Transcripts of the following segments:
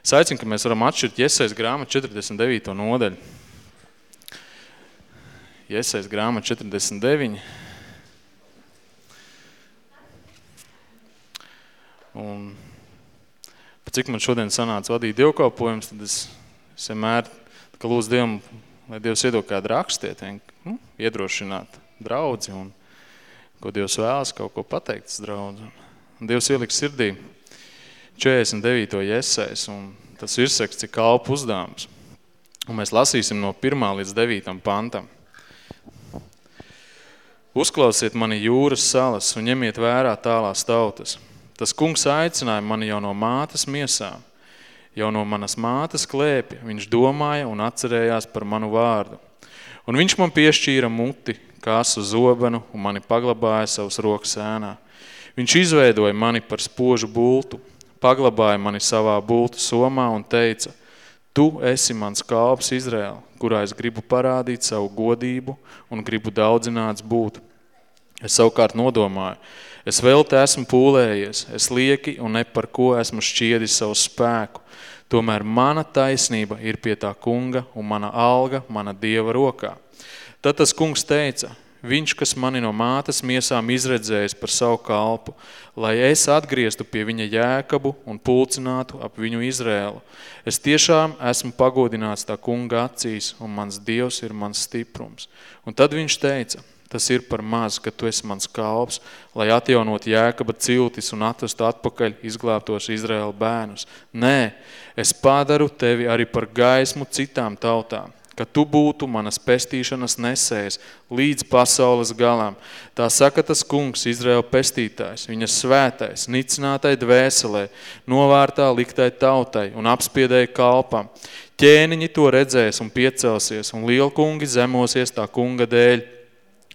Es aicinu, ka mēs varam atšķirt Jesais grāmatu 49. nodaļu. Jesais grāmatu 49. Un cik man šodien sanāca vadīt dievkalpojums, tad es, es vienmēr, lūdzu Dievam, lai Dievs iedod kādu rakstiet, nu, iedrošināt draudzi un ko Dievs vēlas kaut ko pateikt draudzi. Un Dievs ieliks sirdī 49. jesais, un tas ir sekts, cik kalpu uzdāms. Un mēs lasīsim no 1. līdz 9. pantam. Uzklausiet mani jūras salas un ņemiet vērā tālās tautas. Tas kungs aicināja mani jau no mātes miesām. Jau no manas mātes klēpja viņš domāja un atcerējās par manu vārdu. Un viņš man piešķīra muti, kāsu zobenu un mani paglabāja savas rokas ēnā. Viņš izveidoja mani par spožu bultu, paglabāja mani savā bultu somā un teica, tu esi mans kalps Izraēla, kurā es gribu parādīt savu godību un gribu daudzināts būt. Es savukārt nodomāju, es vēl te esmu pūlējies, es lieki un ne par ko esmu šķiedis savu spēku. Tomēr mana taisnība ir pie tā kunga un mana alga mana dieva rokā. Tad tas kungs teica, Viņš, kas mani no mātes miesām izredzējis par savu kalpu, lai es atgrieztu pie viņa jēkabu un pulcinātu ap viņu Izrēlu. Es tiešām esmu pagodināts tā kunga acīs, un mans Dievs ir mans stiprums. Un tad viņš teica, tas ir par maz, ka tu esi mans kalps, lai atjaunot jēkaba ciltis un atvestu atpakaļ izglābtos Izraēla bērnus. Nē, es padaru tevi arī par gaismu citām tautām ka tu būtu manas pestīšanas nesējs līdz pasaules galam. Tā saka tas kungs, Izraela pestītājs, viņas svētais, nicinātai dvēselē, novārtā liktai tautai un apspiedēja kalpam. Ķēniņi to redzēs un piecelsies, un lielkungi zemosies tā kunga dēļ,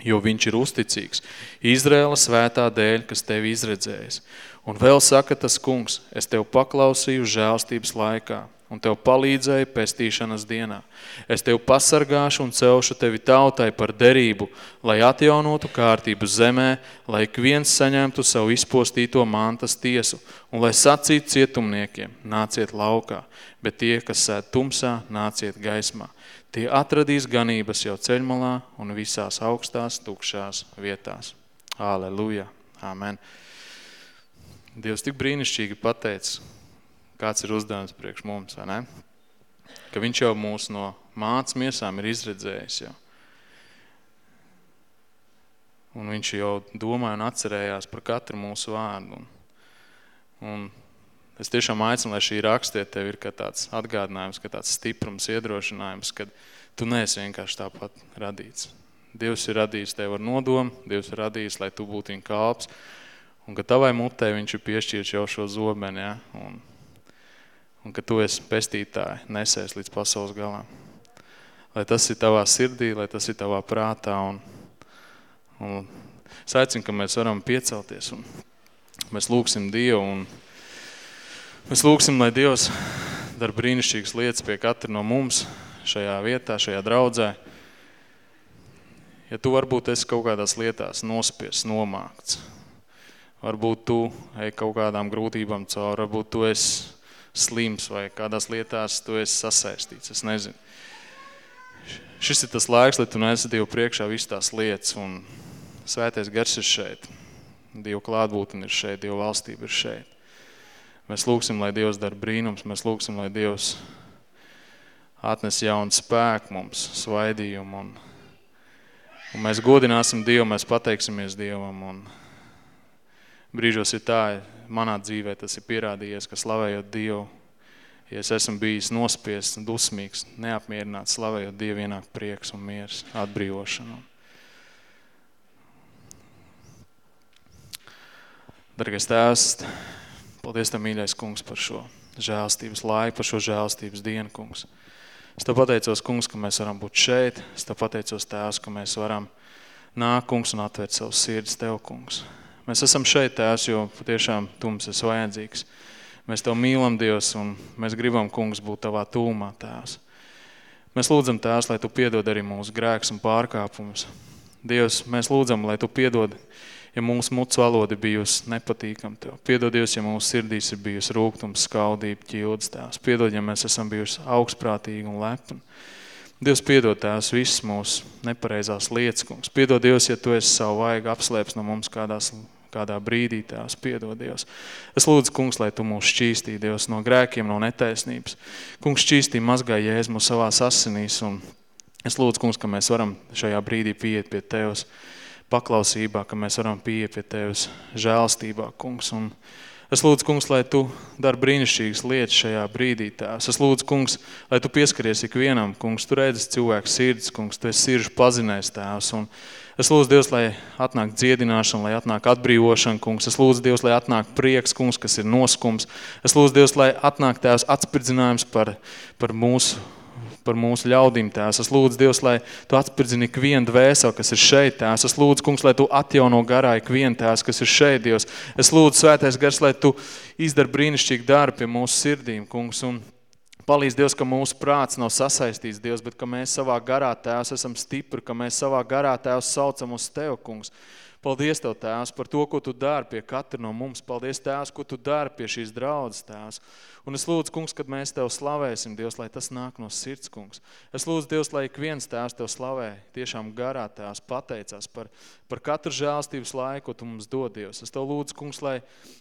jo viņš ir uzticīgs. Izraela svētā dēļ, kas tevi izredzējis. Un vēl saka tas kungs, es tev paklausīju žēlstības laikā un tev palīdzēja pestīšanas dienā. Es tev pasargāšu un celšu tevi tautai par derību, lai atjaunotu kārtību zemē, lai ik viens saņemtu savu izpostīto mantas tiesu, un lai sacītu cietumniekiem, nāciet laukā, bet tie, kas sēd tumsā, nāciet gaismā. Tie atradīs ganības jau ceļmalā un visās augstās tukšās vietās. Aleluja! Amen! Dievs tik brīnišķīgi pateica, kāds ir uzdevums priekš mums, vai ne? Ka viņš jau mūs no mācas miesām ir izredzējis jau. Un viņš jau domāja un atcerējās par katru mūsu vārdu. Un, es tiešām aicinu, lai šī rakstiet tev ir kā tāds atgādinājums, ka tāds stiprums, iedrošinājums, kad tu neesi vienkārši tāpat radīts. Dievs ir radījis tev ar nodomu, Dievs ir radījis, lai tu būtu viņa kalps, un ka tavai mutē viņš ir piešķīris jau šo zobeni, ja? un un ka tu esi pestītāji, nesēs līdz pasaules galam. Lai tas ir tavā sirdī, lai tas ir tavā prātā. Un, un es aicinu, ka mēs varam piecelties un mēs lūksim Dievu un mēs lūksim, lai Dievs dar brīnišķīgas lietas pie katra no mums šajā vietā, šajā draudzē. Ja tu varbūt esi kaut kādās lietās nospies, nomākts, varbūt tu ej kaut kādām grūtībām cauri, varbūt tu esi slims vai kādās lietās tu esi sasaistīts. Es nezinu. Šis ir tas laiks, lai tu nesi Dievu priekšā visu tās lietas un svētais gars ir šeit. Dievu klātbūtne ir šeit, Dievu valstība ir šeit. Mēs lūksim, lai Dievs dara brīnums, mēs lūksim, lai Dievs atnes jaunu spēku mums, svaidījumu un, un mēs godināsim Dievu, mēs pateiksimies Dievam un brīžos ir tā, manā dzīvē tas ir pierādījies, ka slavējot Dievu, ja es esmu bijis nospiests, dusmīgs, neapmierināts, slavējot Dievu ienāk prieks un miers, atbrīvošanu. Dargais tēvs, paldies Tev, mīļais kungs, par šo žēlstības laiku, par šo žēlstības dienu, kungs. Es Tev pateicos, kungs, ka mēs varam būt šeit. Es Tev pateicos, tēvs, ka mēs varam nākt, kungs, un atvērt savu sirdis Tev, kungs. Mēs esam šeit, Tēvs, jo patiešām Tu mums esi vajadzīgs. Mēs Tev mīlam, Dievs, un mēs gribam, kungs, būt Tavā tūmā, Tēvs. Mēs lūdzam, Tēvs, lai Tu piedod arī mūsu grēks un pārkāpumus. Dievs, mēs lūdzam, lai Tu piedod ja mūsu mucu valoda bijusi nepatīkama Tev. Piedod, Dievs, ja mūsu sirdīs ir bijusi rūgtums, skaudība, ķildes Tēvs. Piedod, ja mēs esam bijuši augstprātīgi un lepni. Dievs, piedod Tēvs visas mūsu nepareizās lietas, kungs. Piedod, Dievs, ja Tu esi savu vajag apslēps no mums kādās kādā brīdī tās piedod Dievs. Es lūdzu, kungs, lai tu mūs šķīstī, Dievs, no grēkiem, no netaisnības. Kungs šķīstī mazgā jēzmu savās asinīs un es lūdzu, kungs, ka mēs varam šajā brīdī pieiet pie Tevs paklausībā, ka mēs varam pieiet pie Tevs žēlstībā, kungs. Un Es lūdzu, kungs, lai tu dari brīnišķīgas lietas šajā brīdī, tēvs. Es lūdzu, kungs, lai tu pieskaries ikvienam, kungs, tu redzi cilvēku sirds, kungs, tu esi sirdžu pazinējis, tēvs. Un Es lūdzu Dievs, lai atnāk dziedināšana, lai atnāk atbrīvošana, kungs. Es lūdzu Dievs, lai atnāk prieks, kungs, kas ir noskums. Es lūdzu Dievs, lai atnāk tēvs atspirdzinājums par, par mūsu par mūsu ļaudīm, tēvs. Es lūdzu, Dievs, lai tu atspirdzini ikvienu dvēseli, kas ir šeit, tēvs. Es lūdzu, kungs, lai tu atjauno garā ikvienu tēvs, kas ir šeit, Dievs. Es lūdzu, svētais gars, lai tu izdari brīnišķīgi darbu pie mūsu sirdīm, kungs. Un Palīdz Dievs, ka mūsu prāts nav sasaistīts, Dievs, bet ka mēs savā garā tēvs esam stipri, ka mēs savā garā tēvs saucam uz Tev, kungs. Paldies Tev, Tēvs, par to, ko Tu dari pie katra no mums. Paldies, Tēvs, ko Tu dari pie šīs draudzes, Tēvs. Un es lūdzu, kungs, kad mēs Tev slavēsim, Dievs, lai tas nāk no sirds, kungs. Es lūdzu, Dievs, lai ik viens Tēvs Tev slavē, tiešām garā Tēvs pateicās par, par katru žēlstības laiku, ko Tu mums dod, Dievs. Es Tev lūdzu, kungs, lai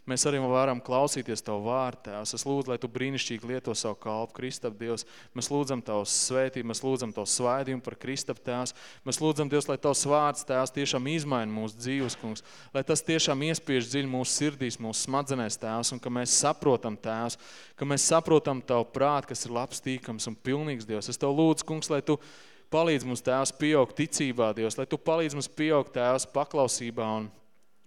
mēs arī varam klausīties Tev vārdu, Tēvs. Es lūdzu, lai Tu brīnišķīgi lieto savu kalpu, Kristap, Dievs. Mēs lūdzam Tavu svētību, mēs lūdzam Tavu svaidījumu par Kristap, Tēvs. Mēs lūdzam, Dievs, lai Tavs vārds, Tēvs, tiešām izmaina mūsu dzīves, kungs. Lai tas tiešām iespiež dziļi mūsu sirdīs, mūsu smadzenēs, Tēvs, un ka mēs saprotam, Tēvs, ka mēs saprotam Tavu prātu, kas ir labs, tīkams un pilnīgs Dievs. Es Tev lūdzu, kungs, lai Tu palīdz mums, Tēvs, pieaugt ticībā, Dievs, lai Tu palīdz mums pieaugt, Tēvs, paklausībā un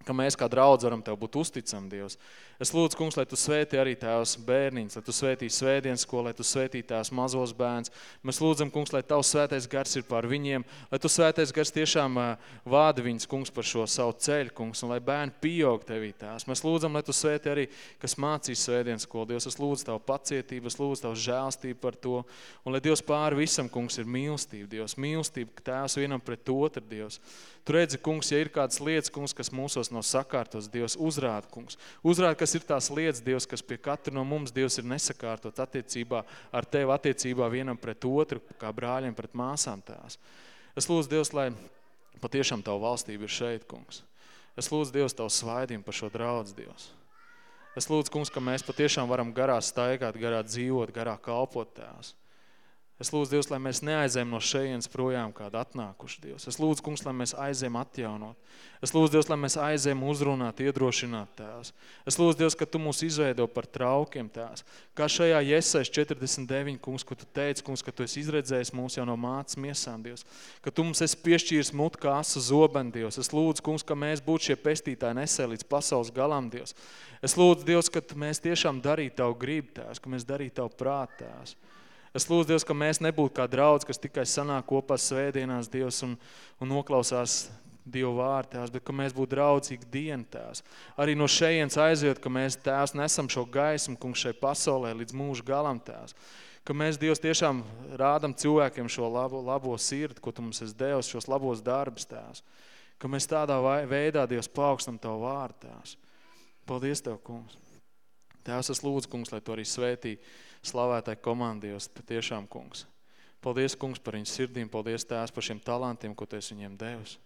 ka mēs kā draudz varam Tev būt uzticam, Dievs. Es lūdzu, kungs, lai Tu svētī arī Tēvs bērniņus, lai Tu svētī svētdienas skolu, lai Tu svētī Tēvs mazos bērns. Mēs lūdzam, kungs, lai Tavs svētais gars ir pār viņiem, lai Tu svētais gars tiešām vāda viņus, kungs, par šo savu ceļu, kungs, un lai bērni pieaug Tevī Tēvs. Mēs lūdzam, lai Tu svētī arī, kas mācīs svētdienas skolu. Dievs, es lūdzu Tavu pacietību, es lūdzu Tavu žēlstību par to, un lai Dievs pāri visam, kungs, ir mīlestība, Dievs, mīlestība, ka Tēvs vienam pret otru, Dievs. Tu redzi, kungs, ja ir kādas lietas, kungs, kas mūsos nav sakārtos, Dievs, uzrāda, kungs. Uzrāda, kas ir tās lietas, Dievs, kas pie katra no mums, Dievs, ir nesakārtot attiecībā ar Tevi, attiecībā vienam pret otru, kā brāļiem pret māsām tās. Es lūdzu, Dievs, lai patiešām Tavu valstība ir šeit, kungs. Es lūdzu, Dievs, Tavu svaidījumu par šo draudz, Dievs. Es lūdzu, kungs, ka mēs patiešām varam garā staigāt, garā dzīvot, garā kalpot tās. Es lūdzu, Dievs, lai mēs neaizējam no šejienes projām kādu atnākuši, Dievs. Es lūdzu, kungs, lai mēs aizējam atjaunot. Es lūdzu, Dievs, lai mēs aizējam uzrunāt, iedrošināt tās. Es lūdzu, Dievs, ka Tu mūs izveido par traukiem tās. Kā šajā Jesais 49, kungs, ko Tu teici, kungs, ka Tu esi izredzējis mūs jau no mācas miesām, Dievs. Ka Tu mums esi piešķīris mut kā asu zobeni, Dievs. Es lūdzu, kungs, ka mēs būtu šie pestītāji nesē līdz pasaules galam, Dievs. Es lūdzu, Dievs, ka mēs tiešām darītu Tavu gribu tās, ka mēs darītu Tavu prāt tās. Es lūdzu, Dievs, ka mēs nebūtu kā draudz, kas tikai sanāk kopā svētdienās, Dievs, un, un noklausās Dievu vārdu tās, bet ka mēs būtu draudzīgi dienu tās. Arī no šejienes aiziet, ka mēs tās nesam šo gaismu, kungs, šai pasaulē līdz mūžu galam tās. Ka mēs, Dievs, tiešām rādam cilvēkiem šo labo, labo sirdi, ko Tu mums esi devis, šos labos darbus tās. Ka mēs tādā veidā, Dievs, paaugstam Tavu vārdu tās. Paldies Tev, kungs. Tēvs, es lūdzu, kungs, lai Tu arī svētī slavētai komandijos, tiešām, kungs. Paldies, kungs, par viņu sirdīm, paldies, tēvs, par šiem talantiem, ko tu esi viņiem devis.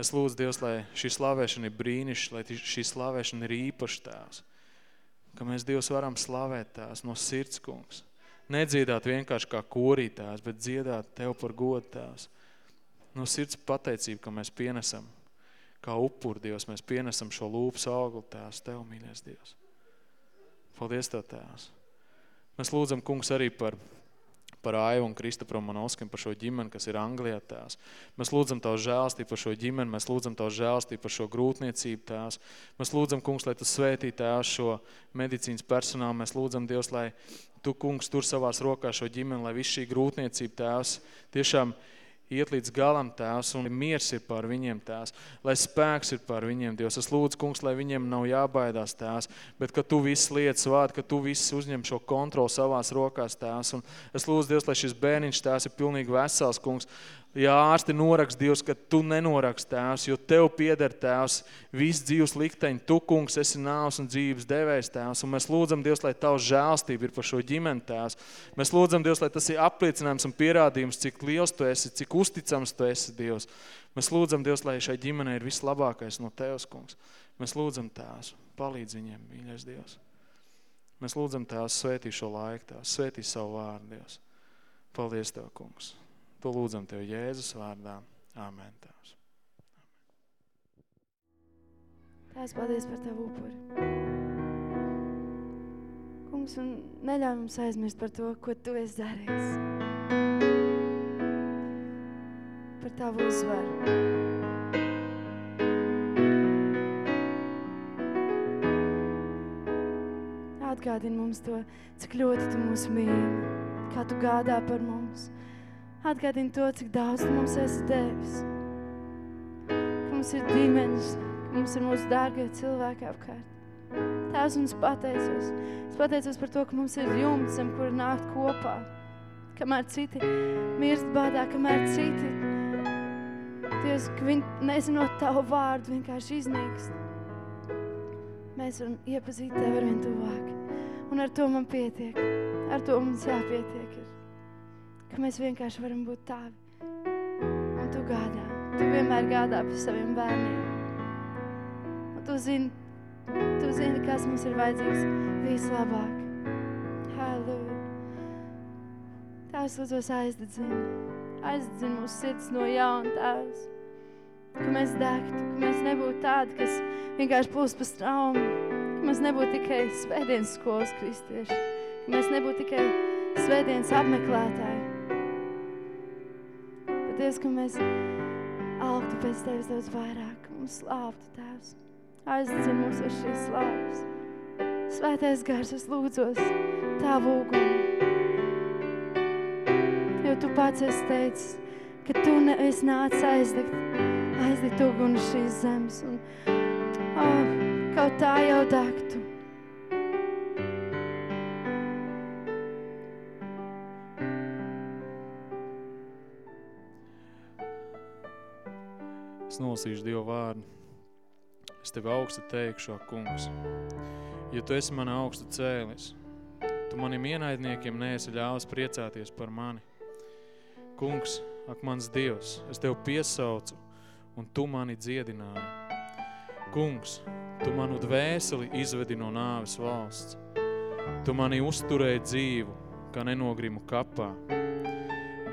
Es lūdzu, Dievs, lai šī slavēšana ir brīnišķa, lai šī slavēšana ir īpaša tēvs. Ka mēs, Dievs, varam slavēt tēvs no sirds, kungs. Nedziedāt vienkārši kā korī tēvs, bet dziedāt Tev par godu tēvs. No sirds pateicību, ka mēs pienesam, kā upur, Dievs, mēs pienesam šo lūpas auglu tēvs, Tev, mīļais Dievs. Paldies Tev, tēvs. Mēs lūdzam, kungs, arī par, par Aivu un Kristapu Romanovskim, par šo ģimeni, kas ir Anglijā tās. Mēs lūdzam Tavu žēlstību par šo ģimeni, mēs lūdzam Tavu žēlstību par šo grūtniecību tās. Mēs lūdzam, kungs, lai Tu svētī tās šo medicīnas personālu. Mēs lūdzam, Dievs, lai Tu, kungs, tur savās rokās šo ģimeni, lai viss šī grūtniecība tās tiešām iet līdz galam, Tēvs, un miers ir par viņiem, Tēvs, lai spēks ir par viņiem, Dievs. Es lūdzu, kungs, lai viņiem nav jābaidās, Tēvs, bet ka Tu viss lietas vādi, ka Tu viss uzņem šo kontroli savās rokās, Tēvs. Un es lūdzu, Dievs, lai šis bērniņš, Tēvs, ir pilnīgi vesels, kungs, Ja ārsti norakst, Dievs, ka tu nenorakst, Tēvs, jo Tev pieder, Tēvs, viss dzīves likteņi, Tu, kungs, esi nāvs un dzīves devējs, Tēvs, un mēs lūdzam, Dievs, lai Tavs žēlstība ir par šo ģimeni, Tēvs. Mēs lūdzam, Dievs, lai tas ir apliecinājums un pierādījums, cik liels Tu esi, cik uzticams Tu esi, Dievs. Mēs lūdzam, Dievs, lai šai ģimenei ir vislabākais no Tevs, kungs. Mēs lūdzam, Tēvs, palīdz viņiem, mīļais Dievs. Mēs lūdzam, Tēvs, svētī šo laiku, Tēvs, svētī savu vārdu, Dievs. Paldies Tev, kungs. To lūdzam Tev Jēzus vārdā. Āmen, Tēvs. Tēvs, paldies par Tavu upuri. Kungs, un neļauj mums aizmirst par to, ko Tu esi darījis. Par Tavu uzvaru. Atgādini mums to, cik ļoti Tu mūs mīli, kā Tu gādā par mums. Atgādini to, cik daudz Tu mums esi devis. Ka mums ir ģimenes, ka mums ir mūsu dārgie cilvēki apkārt. Un es pateicos. Es pateicos par to, ka mums ir jumts, zem kura nākt kopā. Kamēr citi mirst bādā, kamēr citi, Dievs, ka viņi nezinot Tavu vārdu, vienkārši iznīkst. Mēs varam iepazīt Tevi ar vien tuvāk. Un ar to man pietiek. Ar to mums jāpietiek. Ka mēs vienkārši varam būt Tavi. Un Tu gādā. Tu vienmēr gādā par saviem bērniem. Un Tu zini, Tu zini, kas mums ir vajadzīgs vislabāk. Halleluja. Tēvs, lūdzos aizdedzini. Aizdedzini mūsu sirds no jauna, Tēvs. Ka mēs degtu, ka mēs nebūtu tādi, kas vienkārši plūst pa straumu. Ka mēs nebūtu tikai svētdienas skolas kristieši. Ka mēs nebūtu tikai svētdienas apmeklētāji. Bet Dievs, ka mēs augtu pēc Tevis daudz vairāk, mums slāptu Tēvs. Aizdedzini mūs ar šīs slāpes. Svētais gars, es lūdzos Tavu uguni. Jo Tu pats esi teicis, ka Tu ne, esi nācis aizdegt, aizdegt uguni šīs zemes. Un, oh, kaut tā jau degtu. Es nolasīšu Dievu vārdu. Es tevi augstu teikšu, ak, kungs. Ja tu esi mani augstu cēlis, tu maniem ienaidniekiem neesi ļāvis priecāties par mani. Kungs, ak, mans Dievs, es tevi piesaucu, un tu mani dziedināji. Kungs, tu manu dvēseli izvedi no nāves valsts. Tu mani uzturēji dzīvu, kā nenogrimu kapā.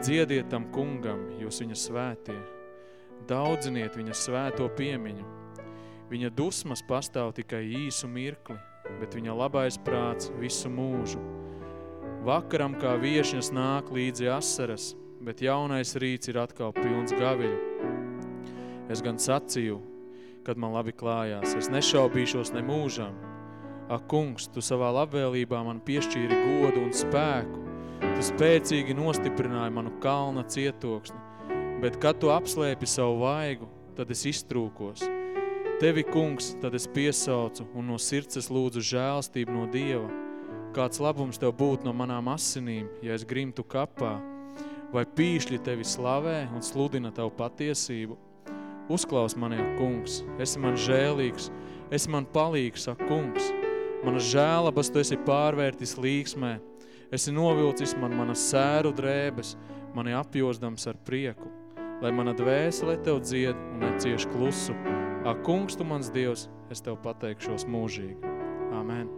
Dziediet tam kungam, jūs viņa svētie. Daudziniet viņa svēto piemiņu. Viņa dusmas pastāv tikai īsu mirkli, bet viņa labais prāts visu mūžu. Vakaram kā viešņas nāk līdzi asaras, bet jaunais rīts ir atkal pilns gaviļu. Es gan sacīju, kad man labi klājās, es nešaubīšos ne mūžam. Ak, kungs, tu savā labvēlībā man piešķīri godu un spēku. Tu spēcīgi nostiprināji manu kalna cietoksni, bet kad tu apslēpi savu vaigu, tad es iztrūkos. Tevi, kungs, tad es piesaucu un no sirds es lūdzu žēlstību no Dieva. Kāds labums tev būtu no manām asinīm, ja es grimtu kapā, vai pīšļi tevi slavē un sludina tavu patiesību. Uzklaus mani, ak, kungs, esi man žēlīgs, esi man palīgs, ak, kungs. Manas žēlabas tu esi pārvērtis līksmē, esi novilcis man manas sēru drēbes, mani apjozdams ar prieku, lai mana dvēsele tev dzied un necieš klusu. Ak, kungs, tu mans Dievs, es tev pateikšos mūžīgi. Amen.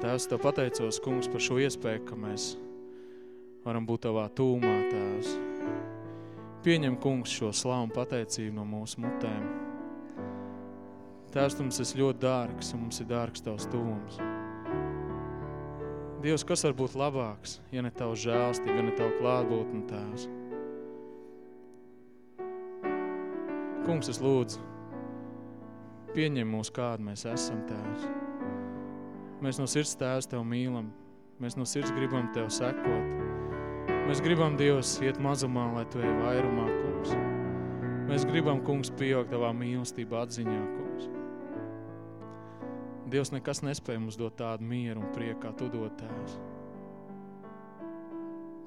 Tēvs, tev pateicos, kungs, par šo iespēju, ka mēs varam būt tavā tūmā, tēvs. Pieņem, kungs, šo slavu un pateicību no mūsu mutēm. Tēvs, tu mums esi ļoti dārgs, un mums ir dārgs tavs tuvums. Dievs, kas var būt labāks, ja ne tavu žēlstība, ja ne tavu klātbūtni, tēvs? Kungs, es lūdzu, pieņem mūs, kādu mēs esam, tēvs. Mēs no sirds tēvs tev mīlam, mēs no sirds gribam tev sekot. Mēs gribam, Dievs, iet mazumā, lai Tu ej vairumā, kungs. Mēs gribam, kungs, pieaugt Tavā mīlestība atziņā, kungs. Dievs nekas nespēja mums dot tādu mieru un prieku, kā Tu dod, Tēvs.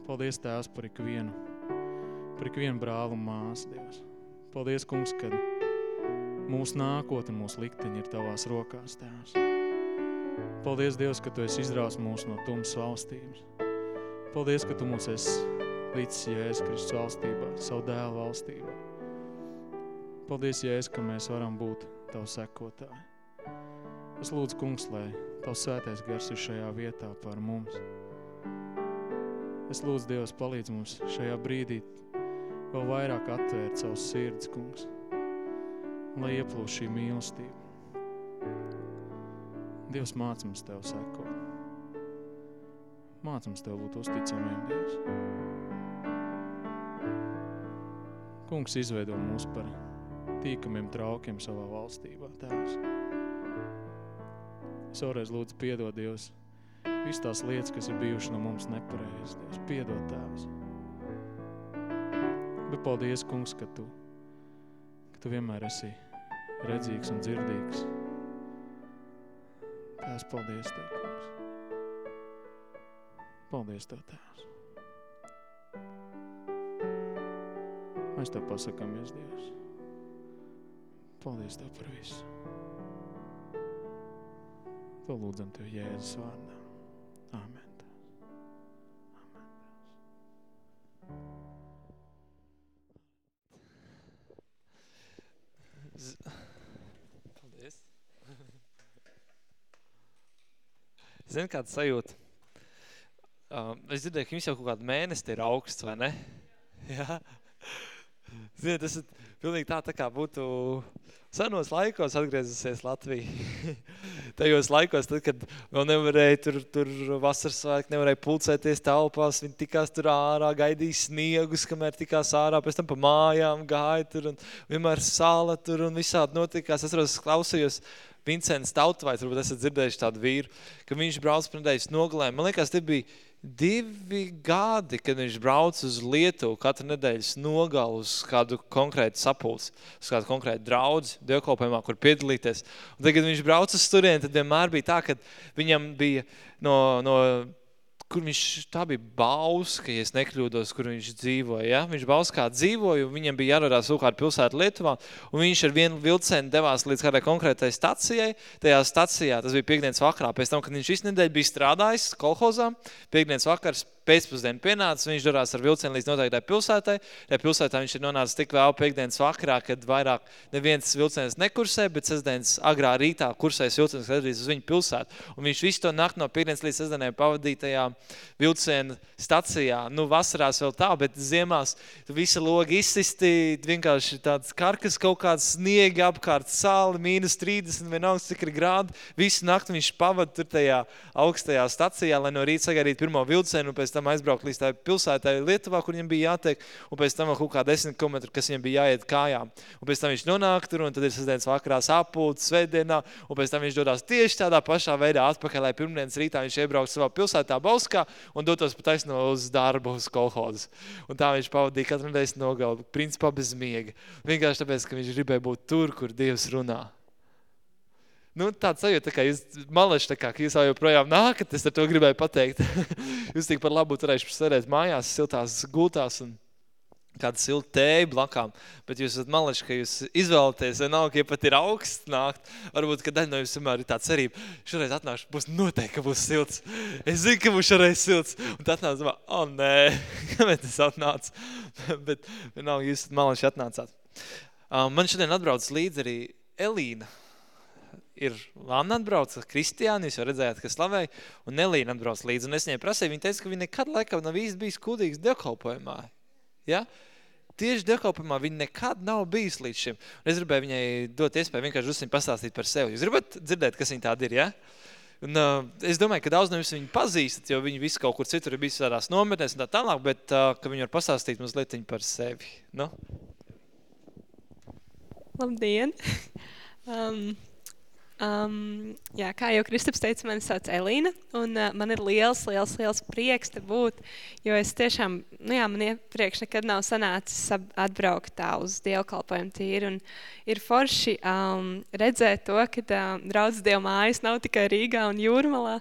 Paldies, Tēvs, par ikvienu, par ikvienu brālu māsu, Dievs. Paldies, kungs, kad mūsu nākotne, mūsu likteņi ir Tavās rokās, Tēvs. Paldies, Dievs, ka Tu esi izrāvis mūs no tumsas valstības. Paldies, ka Tu mūs esi līdz Jēzus Kristus valstībā, savu dēlu valstībā. Paldies, Jēzus, ka mēs varam būt Tavu sekotāji. Es lūdzu, kungs, lai Tavs svētais gars ir šajā vietā par mums. Es lūdzu, Dievs, palīdz mums šajā brīdī vēl vairāk atvērt savus sirds, kungs, un lai ieplūst šī mīlestība. Dievs māc mums Tev sekot. Māc mums Tev būt uzticamiem, Dievs. Kungs izveido mūs par tīkamiem traukiem savā valstībā, Tēvs. Es vēlreiz lūdzu piedod, Dievs, visu tās lietas, kas ir bijuši no mums nepareizes, Dievs, piedod, Tēvs. Bet paldies, kungs, ka tu, ka tu vienmēr esi redzīgs un dzirdīgs. Tēvs, paldies Tev, kungs. Paldies Tev, Tēvs. Mēs Tev pasakamies, Dievs. Paldies Tev par visu. To lūdzam Tev Jēzus vārdā. Āmen. Zini, kāda sajūta? Um, es dzirdēju, ka jums jau kaut kādu mēnesi ir augsts, vai ne? Jā. Zini, tas ir pilnīgi tā, tā kā būtu senos laikos atgriezusies Latvija. Tajos laikos, tad, kad vēl nevarēja tur, tur vasaras svētki, nevarēja pulcēties telpās, viņi tikās tur ārā, gaidīja sniegus, kamēr tikās ārā, pēc tam pa mājām gāja tur un vienmēr sāla tur un visādi notikās. Es atceros, klausījos Vincents Tautvais, varbūt esat dzirdējuši tādu vīru, ka viņš brauc nedēļas nogalēm. Man liekas, te bija divi gadi, kad viņš brauc uz Lietuvu katru nedēļas nogalu uz kādu konkrētu sapulci, uz kādu konkrētu draudzi, dievkalpojumā, kur piedalīties. Un tad, kad viņš brauc uz turieni, tad vienmēr bija tā, ka viņam bija no, no kur viņš, tā bija Bauska, ja es nekļūdos, kur viņš dzīvoja, ja? Viņš Bauskā dzīvoja, un viņam bija jāradās kaut kāda pilsēta Lietuvā, un viņš ar vienu vilceni devās līdz kādai konkrētai stacijai. Tajā stacijā, tas bija piekdienas vakarā, pēc tam, kad viņš visu nedēļu bija strādājis kolhozā, piekdienas vakars pēcpusdienu pienācis, viņš darās ar vilcienu līdz noteiktai pilsētai. Tajā pilsētā viņš ir nonācis tik vēl piekdienas vakarā, kad vairāk neviens vilciens nekursē, bet sestdienas agrā rītā kursēs vilciens, kad uz viņu pilsētu. Un viņš visu to nakti no piekdienas līdz sestdienai pavadītajā vilcienu stacijā. Nu, vasarās vēl tā, bet ziemās visa loga izsisti, vienkārši tāds karkas kaut kāds sniegi apkārt, sāli, mīnus 30, vienalga, cik ir grādi. Visu nakti viņš pavada tur tajā augstajā stacijā, lai no rīta sagaidītu pirmo vilcienu, un pēc tam aizbraukt līdz tā pilsētai Lietuvā, kur viņam bija jātiek, un pēc tam vēl kaut kā 10 km, kas viņam bija jāiet kājām. Un pēc tam viņš nonāk tur, un tad ir sestdienas vakarā sapults, svētdienā, un pēc tam viņš dodās tieši tādā pašā veidā atpakaļ, lai pirmdienas rītā viņš iebrauc savā pilsētā Bauskā un dotos pa taisno uz darbu, uz kolhozu. Un tā viņš pavadīja katru nedēļas nogalu, principā bez miega. Vienkārši tāpēc, ka viņš gribēja būt tur, kur Dievs runā. Nu, tāds sajūta, tā kā jūs maleši, tā kā, ka jūs joprojām nākat, es ar to gribēju pateikt. jūs tik par labu turējuši sēdēt mājās, siltās gultās un kādu siltu tēju blakām, bet jūs esat maleši, ka jūs izvēlaties, vienalga, ja pat ir augsts nākt, varbūt, ka daļa no jums vienmēr ir tā cerība, šoreiz atnākšu, būs noteikti, ka būs silts. Es zinu, ka būs šoreiz silts. Un tad atnāc, o oh, nē, kāpēc tas atnāc? bet vienalga, jūs maleši atnācāt. Um, man šodien atbrauc līdzi arī Elīna. Ir Anna atbrauca, Kristiāni, jūs jau redzējāt, ka slavēja, un Elīna atbrauc līdzi. Un es viņai prasīju, viņa teica, ka viņa nekad laikam nav īsti bijis kudīgs dievkalpojumā. Ja? Tieši dievkalpojumā viņa nekad nav bijis līdz šim. Un es gribēju viņai dot iespēju vienkārši drusciņ pastāstīt par sevi. Jūs gribat dzirdēt, kas viņa tāda ir, ja? Un, uh, es domāju, ka daudz no jums viņu pazīstat, jo viņi visi kaut kur citur ir bijis tādās nometnēs un tā tālāk, bet uh, ka viņi var pastāstīt mazliet par sevi. Nu? Labdien! um, Um, jā, kā jau Kristaps teica, mani sauc Elīna, un uh, man ir liels, liels, liels prieks te būt, jo es tiešām, nu jā, man iepriekš nekad nav sanācis atbraukt tā uz dievkalpojumu tīri, un ir forši um, redzēt to, ka uh, draudz dievu mājas nav tikai Rīgā un Jūrmalā,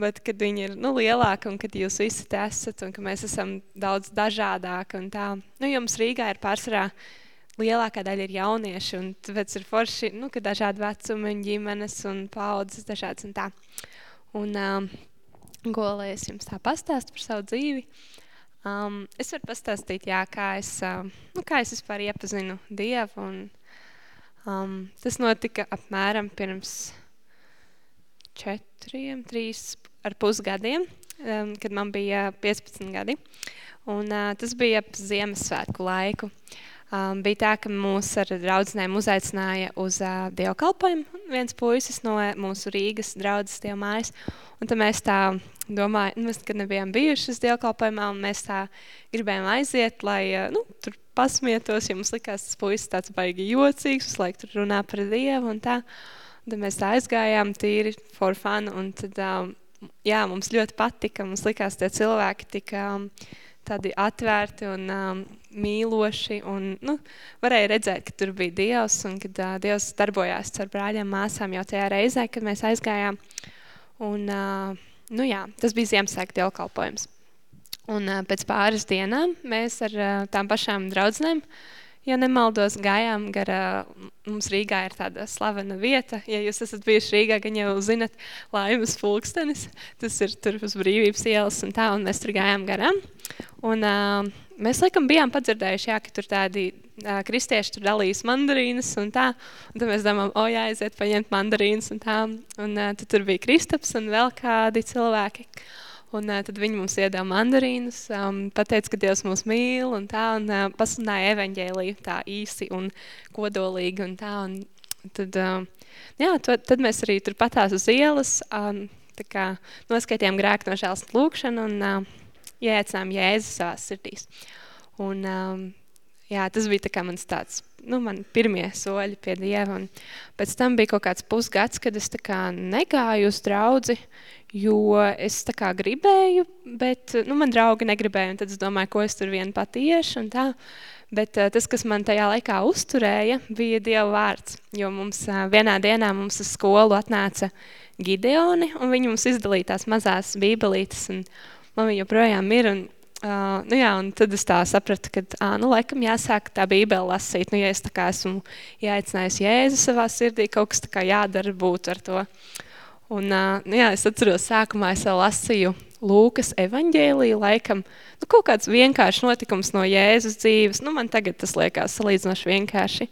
bet kad viņi ir nu, lielāki un kad jūs visi te esat un ka mēs esam daudz dažādāki un tā. Nu, jums Rīgā ir pārsvarā lielākā daļa ir jaunieši, un tāpēc ir forši, nu, ka dažādi vecumi un ģimenes un paudzes dažādas un tā. Un, um, ko, lai es jums tā pastāstu par savu dzīvi, um, es varu pastāstīt, jā, kā es, um, nu, kā es vispār iepazinu Dievu, un um, tas notika apmēram pirms četriem, trīs ar pusgadiem, um, kad man bija 15 gadi, un uh, tas bija ap Ziemassvētku laiku. Uh, Um, bija tā, ka mūs ar draudzenēm uzaicināja uz uh, dievkalpojumu viens puisis no mūsu Rīgas draudzes dievu mājas. Un tad mēs tā domājam, nu, mēs nekad nebijām bijuši uz dievkalpojumā, un mēs tā gribējām aiziet, lai uh, nu, tur pasmietos, jo mums likās tas puisis tāds baigi jocīgs, visu laiku tur runā par Dievu un tā. Un tad mēs tā aizgājām tīri for fun, un tad, um, jā, mums ļoti patika, mums likās tie cilvēki tik... Um, tādi atvērti un um, mīloši. Un, nu, varēja redzēt, ka tur bija Dievs un kad uh, Dievs darbojās ar brāļiem māsām jau tajā reizē, kad mēs aizgājām. Un, uh, nu, jā, tas bija Ziemassvētku dievkalpojums. Un uh, pēc pāris dienām mēs ar uh, tām pašām draudzenēm ja nemaldos, gājām garā, mums Rīgā ir tāda slavena vieta, ja jūs esat bijuši Rīgā, gan jau zinat, laimas pulkstenis, tas ir tur uz brīvības ielas un tā, un mēs tur gājām garām. Un uh, mēs laikam bijām padzirdējuši, jā, ka tur tādi uh, kristieši tur dalīs mandarīnas un tā, un tad mēs domājam, o, jāaiziet paņemt mandarīnas un tā, un uh, tad tur bija Kristaps un vēl kādi cilvēki. Un uh, tad viņi mums iedeva mandarīnus, um, pateica, ka Dievs mūs mīl un tā, un uh, pasludināja evaņģēliju tā īsi un kodolīgi un tā. Un tad, uh, jā, to, tad mēs arī tur patās uz ielas, um, tā kā noskaitījām grēku no žēlst lūkšanu un uh, ieaicinām Jēzu savās sirdīs. Un, um, jā, tas bija tā mans tāds, nu, man pirmie soļi pie Dieva, un pēc tam bija kaut kāds pusgads, kad es kā negāju uz draudzi, jo es tā kā gribēju, bet nu, man draugi negribēja, un tad es domāju, ko es tur vien pati iešu un tā. Bet uh, tas, kas man tajā laikā uzturēja, bija Dieva vārds, jo mums uh, vienā dienā mums uz skolu atnāca Gideoni, un viņi mums izdalīja tās mazās bībelītes, un man viņa joprojām ir, un Uh, nu jā, tad es tā sapratu, ka, uh, nu, laikam jāsāk tā bībeli lasīt. Nu, ja es esmu jāaicinājis Jēzu savā sirdī, kaut kas tā kā jādara būt ar to. Un, uh, nu jā, es atceros, sākumā es lasīju Lūkas evaņģēliju, laikam, nu, kaut kāds vienkāršs notikums no Jēzus dzīves. Nu, man tagad tas liekas salīdzinoši vienkārši.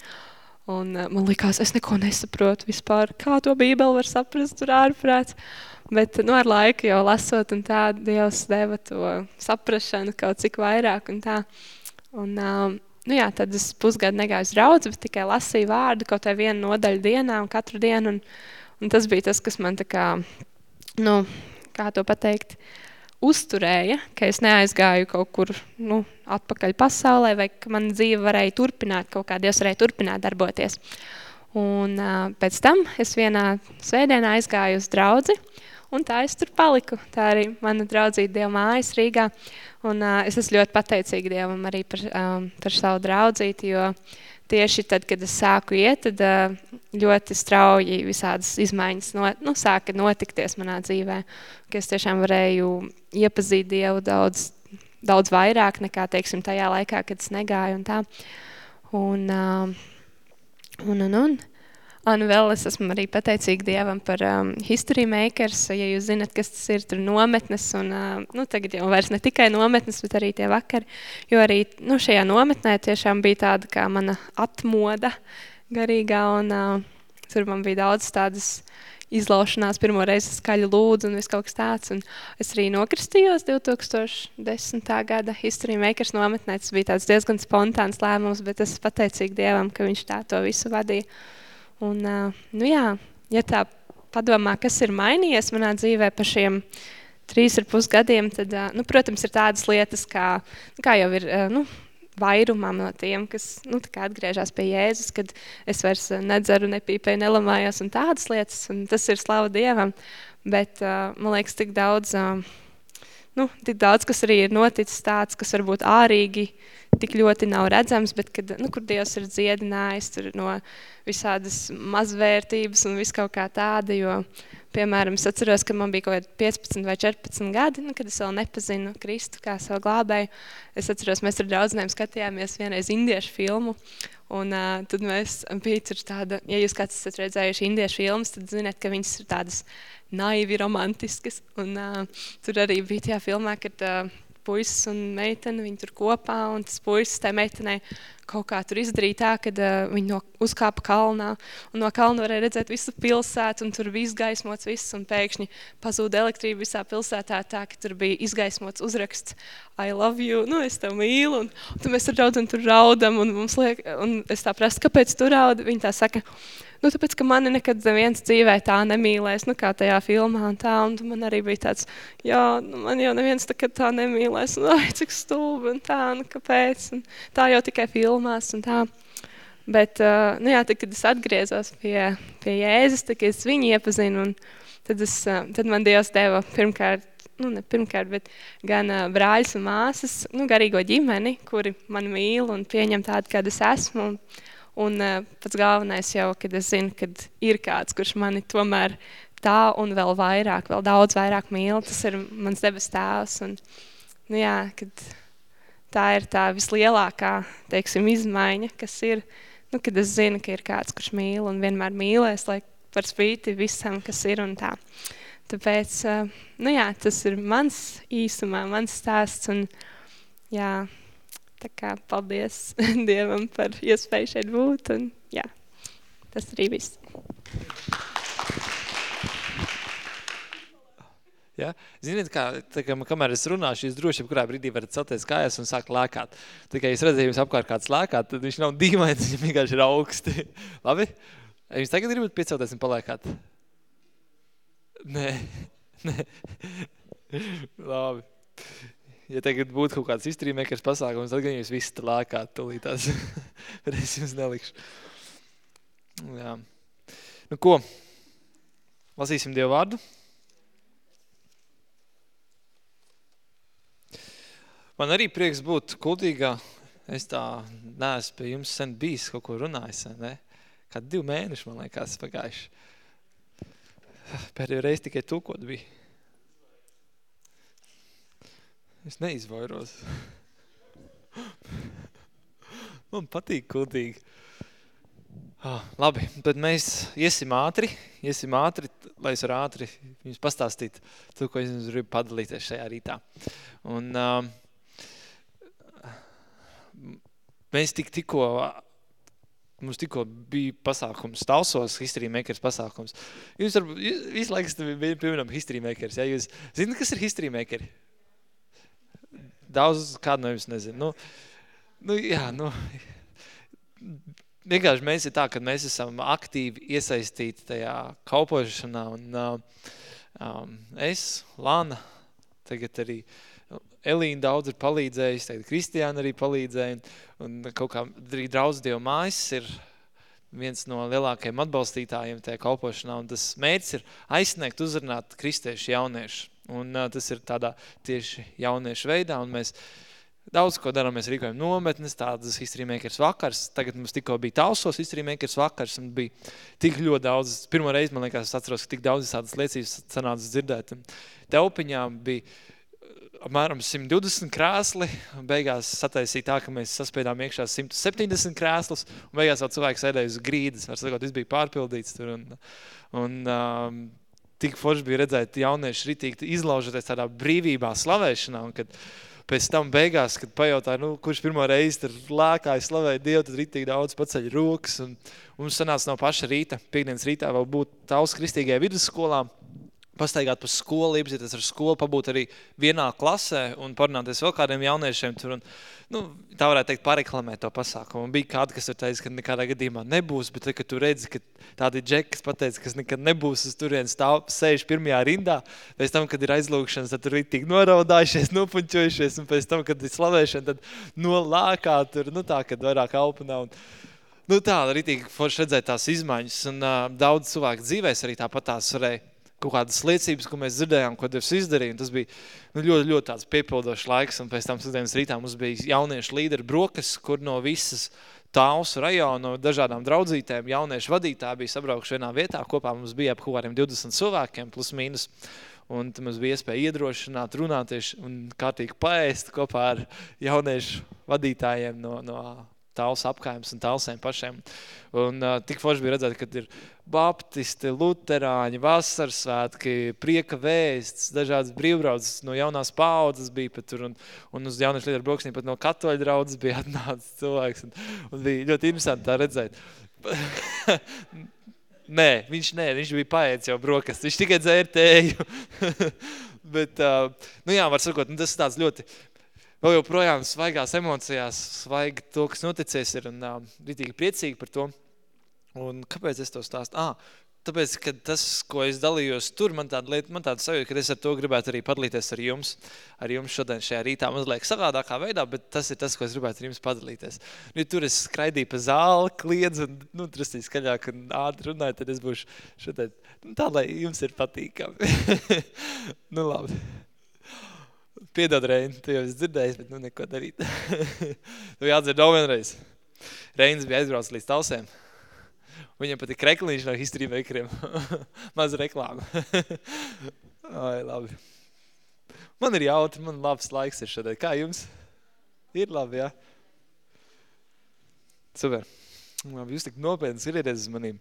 Un uh, man likās, es neko nesaprotu vispār, kā to bībeli var saprast tur ārprāts. Bet nu, ar laiku jau lasot, un tā Dievs deva to saprašanu kaut cik vairāk. Un tā. Un, uh, nu jā, tad es pusgadu negāju uz draudzi, bet tikai lasīju vārdu kaut vai vienu nodaļu dienā un katru dienu. Un, Un tas bija tas, kas man tā kā, nu, kā to pateikt, uzturēja, ka es neaizgāju kaut kur nu, atpakaļ pasaulē, vai ka mana dzīve varēja turpināt, kaut kā Dievs varēja turpināt darboties. Un uh, pēc tam es vienā svētdienā aizgāju uz draudzi, un tā es tur paliku. Tā arī mana draudzīta Dieva mājas Rīgā, un uh, es esmu ļoti pateicīga Dievam arī par, um, par savu draudzīti, jo tieši tad, kad es sāku iet, tad ļoti strauji visādas izmaiņas no, nu, sāka notikties manā dzīvē, es tiešām varēju iepazīt Dievu daudz, daudz vairāk nekā, teiksim, tajā laikā, kad es negāju un tā. Un, un, un, un. Un vēl es esmu arī pateicīga Dievam par um, History Makers, ja jūs zinat, kas tas ir, tur nometnes, un uh, nu, tagad jau vairs ne tikai nometnes, bet arī tie vakari, jo arī nu, šajā nometnē tiešām bija tāda kā mana atmoda garīgā, un uh, tur man bija daudz tādas izlaušanās, pirmo reizi skaļi lūdzu un viss kaut kas tāds, un es arī nokristījos 2010. gada History Makers nometnē, tas bija diezgan spontāns lēmums, bet es pateicīgu Dievam, ka viņš tā to visu vadīja. Un, nu jā, ja tā padomā, kas ir mainījies manā dzīvē pa šiem trīs ar pus gadiem, tad, nu, protams, ir tādas lietas, kā, nu, kā jau ir nu, vairumam no tiem, kas nu, atgriežas pie Jēzus, kad es vairs nedzeru, nepīpēju, nelamājos un tādas lietas, un tas ir slava Dievam. Bet man liekas, tik daudz, nu, tik daudz, kas arī ir noticis tāds, kas varbūt ārīgi tik ļoti nav redzams, bet kad, nu, kur Dievs ir dziedinājis tur no visādas mazvērtības un viss kaut kā tāda, jo Piemēram, es atceros, ka man bija kaut kādi 15 vai 14 gadi, nu, kad es vēl nepazinu Kristu kā savu glābēju. Es atceros, mēs ar draudzenēm skatījāmies vienreiz indiešu filmu, un uh, tad mēs bija tur tāda, ja jūs kāds esat redzējuši indiešu filmas, tad zināt, ka viņas ir tādas naivi romantiskas, un uh, tur arī bija tajā filmā, kad uh, puisis un meitene, viņi tur kopā, un tas puisis tai meitenei kaut kā tur izdarīja tā, ka uh, viņi no, uzkāpa kalnā, un no kalna varēja redzēt visu pilsētu, un tur bija izgaismots viss, un pēkšņi pazūda elektrība visā pilsētā tā, ka tur bija izgaismots uzraksts I love you, nu es tev mīlu, un, un tad mēs ar draudzeni tur raudam, un, mums liek, un es tā prastu, kāpēc tu raudi? Viņi tā saka, nu, tāpēc, ka mani nekad viens dzīvē tā nemīlēs, nu, kā tajā filmā un tā, un man arī bija tāds, jā, nu, man jau neviens tā, nemīlēs, un ai, cik stulbi, un tā, nu, kāpēc, un tā jau tikai filmās. Bet, nu jā, tad, kad es atgriezos pie, pie Jēzus, tad, es viņu iepazinu, un tad, es, tad man Dievs deva pirmkārt, nu, ne pirmkārt, bet gan brāļus un māsas, nu, garīgo ģimeni, kuri man mīl un pieņem tādu, kāda es esmu, un, Un uh, pats galvenais jau, kad es zinu, kad ir kāds, kurš mani tomēr tā un vēl vairāk, vēl daudz vairāk mīl, tas ir mans debes tēvs. Un, nu jā, kad tā ir tā vislielākā, teiksim, izmaiņa, kas ir, nu, kad es zinu, ka ir kāds, kurš mīl un vienmēr mīlēs, lai par spīti visam, kas ir un tā. Tāpēc, uh, nu jā, tas ir mans īsumā, mans stāsts un jā, Tā kā paldies Dievam par iespēju šeit būt. Un, jā, tas arī viss. Ja? Ziniet, kā, tā, kā, kamēr es runāšu, jūs droši kurā brīdī varat celties kājās un sākt lēkāt. Tikai es redzēju, jums apkārt kāds lēkāt, tad viņš nav dīvains, viņš vienkārši ir augsti. Labi? Jūs tagad gribat piecelties un palēkāt? Nē. Nē. Labi ja tagad būtu kaut kāds izstrīmēkars pasākums, tad gan jūs visi te lēkāt tūlītās. Bet es jums nelikšu. Jā. Nu ko? Lasīsim Dievu vārdu. Man arī prieks būt kultīgā. Es tā neesmu pie jums sen bijis kaut ko runājis, ne? Kā divi mēneši, man liekas, pagājuši. Pēdējo reizi tikai tūkot bija. Es neizvairos. Man patīk kultīgi. Ah, labi, bet mēs iesim ātri, iesim ātri, lai es varu ātri jums pastāstīt to, ko es jums gribu padalīties šajā rītā. Un uh, mēs tik tikko, mums tikko bija pasākums Stalsos, History Makers pasākums. Jūs varbūt, visu laiku pieminam History Makers, ja? Jūs zināt, kas ir History Makeri? Daudz kādu no jums nezinu. Nu, nu, jā, nu, vienkārši mēs ir tā, ka mēs esam aktīvi iesaistīti tajā kalpošanā un uh, um, es, Lana, tagad arī Elīna daudz ir palīdzējusi, tagad Kristiāna arī palīdzēja un, un kaut kā draudz Dievu mājas ir viens no lielākajiem atbalstītājiem tajā kalpošanā un tas mērķis ir aizsniegt, uzrunāt kristiešu jauniešu Un uh, tas ir tādā tieši jauniešu veidā, un mēs daudz ko darām, mēs rīkojam nometnes, tādas History Makers vakars, tagad mums tikko bija Tausos History Makers vakars, un bija tik ļoti daudz, pirmo reizi, man liekas, es atceros, ka tik daudz tādas liecības sanāca dzirdēt, un telpiņā bija apmēram 120 krēsli, un beigās sataisīja tā, ka mēs saspēdām iekšā 170 krēslus, un beigās vēl cilvēki sēdēja uz grīdas, var sakot, viss bija pārpildīts tur, un, un um, tik forši bija redzēt jaunieši ritīgi izlaužoties tādā brīvībā, slavēšanā, un kad pēc tam beigās, kad pajautāja, nu, kurš pirmo reizi tur lēkāja slavēja Dievu, tad ritīgi daudz paceļ rokas, un mums sanāca no paša rīta, piekdienas rītā vēl būt tautas kristīgajā vidusskolā, pastaigāt pa skolu, iepazīties ar skolu, pabūt arī vienā klasē un parunāties vēl kādiem jauniešiem tur. Un, nu, tā varētu teikt, pareklamēt to pasākumu. Un bija kādi, kas ir teicis, ka nekādā gadījumā nebūs, bet, kad tu redzi, ka tādi džeki, kas pateica, kas nekad nebūs uz turien stāv, sēž pirmajā rindā, pēc tam, kad ir aizlūkšanas, tad tur ir tik noraudājušies, nopuņķojušies, un pēc tam, kad ir slavēšana, tad nolākā tur, nu tā, kad vairāk aupunā. Un, nu tā, arī tik forši redzēt tās izmaiņas, un uh, daudz cilvēku dzīvēs arī tāpat tās varēja kaut kādas liecības, ko mēs dzirdējām, ko Dievs izdarīja. Un tas bija nu, ļoti, ļoti tāds piepildošs laiks. Un pēc tam sestdienas rītā mums bija jauniešu līderi brokas, kur no visas tāls rajona, no dažādām draudzītēm jauniešu vadītāji bija sabraukuši vienā vietā. Kopā mums bija ap kaut kādiem 20 cilvēkiem, plus mīnus. Un mums bija iespēja iedrošināt, runāties un kārtīgi paēst kopā ar jauniešu vadītājiem no, no tāls apkājums un tālsēm pašiem. Un uh, tik forši bija redzēt, kad ir baptisti, luterāņi, vasaras svētki, prieka vēsts, dažādas brīvbraudas no jaunās paudzes bija pat tur, un, un uz jauniešu līderu broksnī pat no katoļu draudzes bija atnācis cilvēks, un, un bija ļoti interesanti tā redzēt. nē, viņš nē, viņš bija paēdis jau brokastu, viņš tikai dzērtēju. Bet, uh, nu jā, var sakot, nu, tas ir tāds ļoti vēl joprojām svaigās emocijās, svaigi to, kas noticies ir un uh, ritīgi priecīgi par to. Un kāpēc es to stāstu? Ah, tāpēc, ka tas, ko es dalījos tur, man tāda lieta, man tāda sajūta, ka es ar to gribētu arī padalīties ar jums, ar jums šodien šajā rītā, mazliet savādākā veidā, bet tas ir tas, ko es gribētu ar jums padalīties. Nu, ja tur es skraidīju pa zāli, kliedzu un, nu, trustīgi skaļāk un ātri runāju, tad es būšu šodien, nu, tā, lai jums ir patīkami. nu, labi. Piedod, Reini, tu jau esi dzirdējis, bet nu neko darīt. tu jādzird vēl vienreiz. Reinis bija aizbraucis līdz tausēm. Viņam pat ir krekliņš no history makeriem. Maz reklāma. Ai, labi. Man ir jautri, man labs laiks ir šodien. Kā jums? Ir labi, jā? Super. Jūs tik nopietni skrieties uz manīm.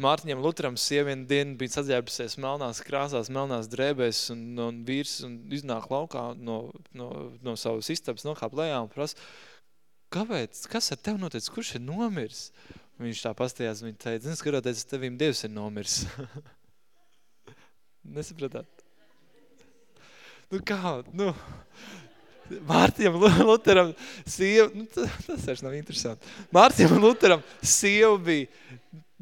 Mārtiņam Luteram sievienu dienu bija saģērbusies melnās krāsās, melnās drēbēs un, un vīrs un iznāk laukā no, no, no savas istabas, nokāp lejā un prasa, kāpēc, kas ar tev notiec, kurš ir nomirs? Viņš tā pastījās, viņa teica, zini, skatoties, tevīm Dievs ir nomirs. Nesapratāt? Nu kā, nu, Mārtiņam Luteram sieva, nu, tas vairs nav interesanti. Mārtiņam Luteram sieva bija,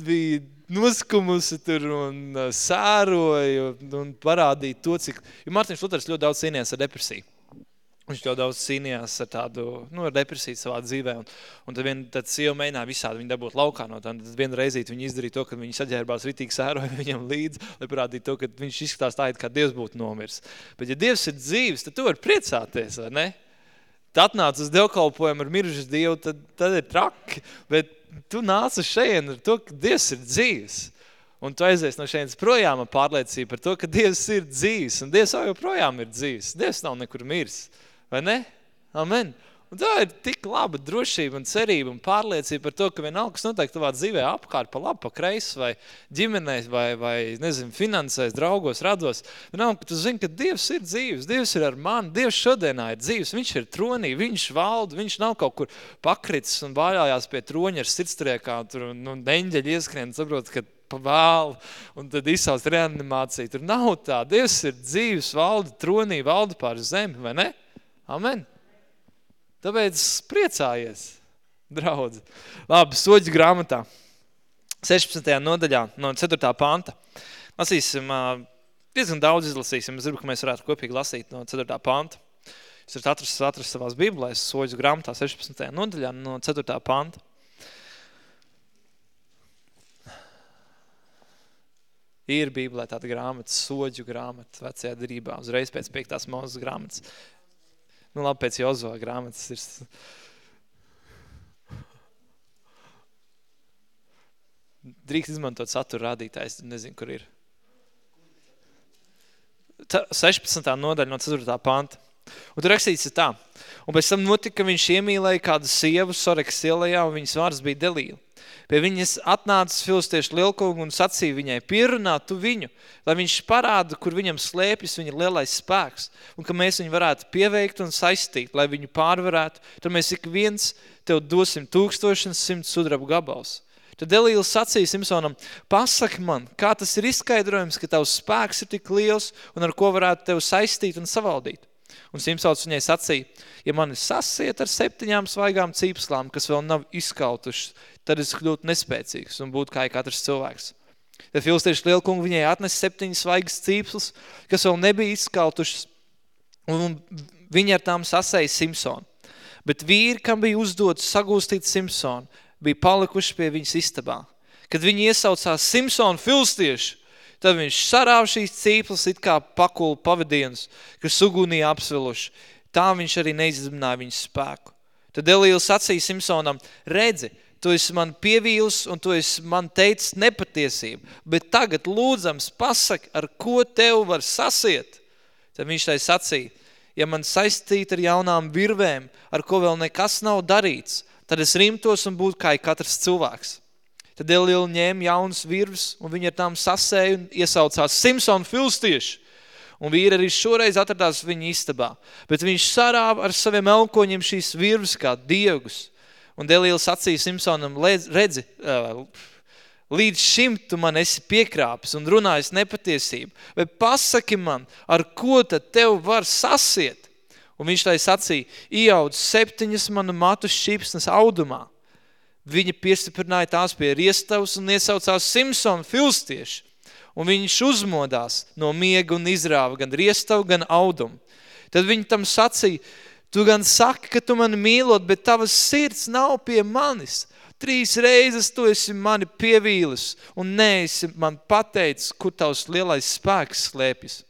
bija noskumusi tur un uh, sēroja un, un parādīja to, cik... Jo Mārtiņš Luters ļoti daudz cīnījās ar depresiju. Viņš ļoti daudz cīnījās ar tādu, nu, ar depresiju savā dzīvē. Un, un tad vien, tad sieva mēģināja visādi viņu dabūt laukā no tā. Tad vienu reizīt viņi izdarīja to, ka viņi saģērbās ritīgi sēroja viņam līdzi, lai parādītu to, ka viņš izskatās tā, kā Dievs būtu nomirs. Bet ja Dievs ir dzīves, tad tu vari priecāties, vai ne? Tad atnāc uz dievkalpojumu ar mirušas Dievu, tad, tad ir traki. Bet tu nāc uz šeit ar to, ka Dievs ir dzīves. Un tu aizies no šeit projām ar pārliecību par to, ka Dievs ir dzīves. Un Dievs jau joprojām ir dzīves. Dievs nav nekur mirs. Vai ne? Amen. Un tā ir tik laba drošība un cerība un pārliecība par to, ka vienalga, kas notiek tavā dzīvē apkārt, pa labi, pa kreisi, vai ģimenē, vai, vai nezinu, finansēs, draugos, rados. Vienalga, ka tu zini, ka Dievs ir dzīves, Dievs ir ar mani, Dievs šodienā ir dzīves, Viņš ir tronī, Viņš valda, Viņš nav kaut kur pakritis un bājājās pie troņa ar sirdstriekā, tur, nu, neņģeļi ieskrien, saprot, ka pa vēlu, un tad izsauc reanimāciju. Tur nav tā. Dievs ir dzīves, valda tronī, valda pār zemi, vai ne? Amen. Tāpēc priecājies, draudzi. Labi, soģi grāmatā. 16. nodaļā no 4. panta. Lasīsim, diezgan daudz izlasīsim. Es gribu, ka mēs varētu kopīgi lasīt no 4. panta. Jūs varat atrast, atrast savās bībelēs soģu grāmatā 16. nodaļā no 4. panta. Ir bībelē tāda grāmata, soģu grāmata vecajā darībā, uzreiz pēc 5. mūzes grāmatas. Nu, labi, pēc Jozo grāmatas ir... Drīkst izmantot satura rādītājs, nezinu, kur ir. 16. nodaļa no 4. panta. Un tur rakstīts tā. Un pēc tam notika, ka viņš iemīlēja kādu sievu Soreks ielajā, un viņas vārds bija Delīla. Pie viņas atnāca filistiešu lielkungu un sacīja viņai, pierunā tu viņu, lai viņš parāda, kur viņam slēpjas viņa lielais spēks, un ka mēs viņu varētu pieveikt un saistīt, lai viņu pārvarētu, tad mēs ik viens tev dosim tūkstoši un simt sudrabu gabals. Tad Delīls sacīja Simpsonam, pasaki man, kā tas ir izskaidrojums, ka tavs spēks ir tik liels un ar ko varētu tevi saistīt un savaldīt. Un Simpsons viņai sacīja, ja mani sasiet ar septiņām svaigām cīpslām, kas vēl nav izkautušas, tad es kļūtu nespēcīgs un būtu kā katrs cilvēks. Tad filstieši lielkungi viņai atnes septiņas svaigas cīpslas, kas vēl nebija izkautušas, un viņi ar tām sasēja Simpsonu. Bet vīri, kam bija uzdots sagūstīt Simpsonu, bija palikuši pie viņas istabā. Kad viņi iesaucās Simpsonu filstiešu, tad viņš sarāv šīs cīplas it kā pakulu pavadienus, kas ugunī apsviluši. Tā viņš arī neizdibināja viņas spēku. Tad Elīls sacīja Simpsonam, redzi, tu esi man pievīlis un tu esi man teicis nepatiesību, bet tagad lūdzams pasaki, ar ko tev var sasiet. Tad viņš tai sacīja, ja man saistīt ar jaunām virvēm, ar ko vēl nekas nav darīts, tad es rimtos un būtu kā katrs cilvēks. Tad Elīla ņēma jaunas virves, un viņi ar tām sasēja un iesaucās Simpson filstieši. Un vīri arī šoreiz atradās viņa istabā. Bet viņš sarāva ar saviem elkoņiem šīs virves kā diegus. Un Delīla sacīja Simpsonam, redzi, līdz šim tu man esi piekrāpis un runājis nepatiesību. Vai pasaki man, ar ko tad tev var sasiet? Un viņš tai sacīja, ieaudz septiņas manu matu šķipsnes audumā. Viņa piestiprināja tās pie riestavas un iesaucās Simpson filstieši. Un viņš uzmodās no miega un izrāva gan riestavu, gan audumu. Tad viņi tam sacīja, tu gan saki, ka tu mani mīlot, bet tavas sirds nav pie manis. Trīs reizes tu esi mani pievīlis un neesi man pateicis, kur tavs lielais spēks slēpjas.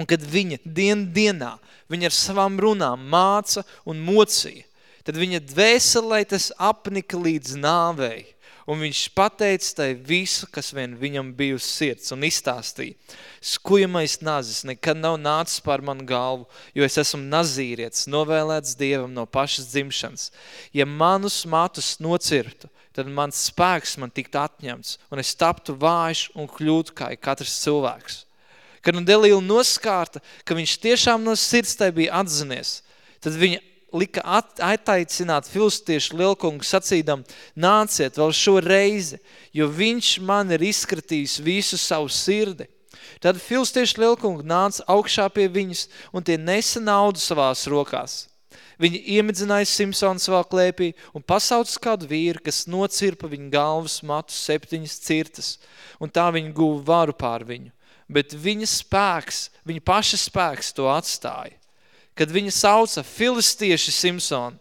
Un kad viņa dien dienā viņa ar savām runām māca un mocīja, tad viņa dvēselē tas apnika līdz nāvei. Un viņš pateica tai visu, kas vien viņam bija uz sirds un izstāstīja. Skujamais nazis nekad nav nācis pār manu galvu, jo es esmu nazīrietis, novēlēts Dievam no pašas dzimšanas. Ja manus matus nocirtu, tad mans spēks man tiktu atņemts, un es taptu vājš un kļūtu kā katrs cilvēks. Kad nu Delīla noskārta, ka viņš tiešām no sirds tai bija atzinies, tad viņa lika attaicināt filstiešu lielkungu sacīdam, nāciet vēl šo reizi, jo viņš man ir izskatījis visu savu sirdi. Tad filstiešu lielkungu nāca augšā pie viņas un tie nesa naudu savās rokās. Viņi iemidzināja Simpsonu savā klēpī un pasauc kādu vīru, kas nocirpa viņa galvas matu septiņas cirtas, un tā viņa guva varu pār viņu bet viņa spēks, viņa paša spēks to atstāja. Kad viņa sauca filistieši Simpsonu,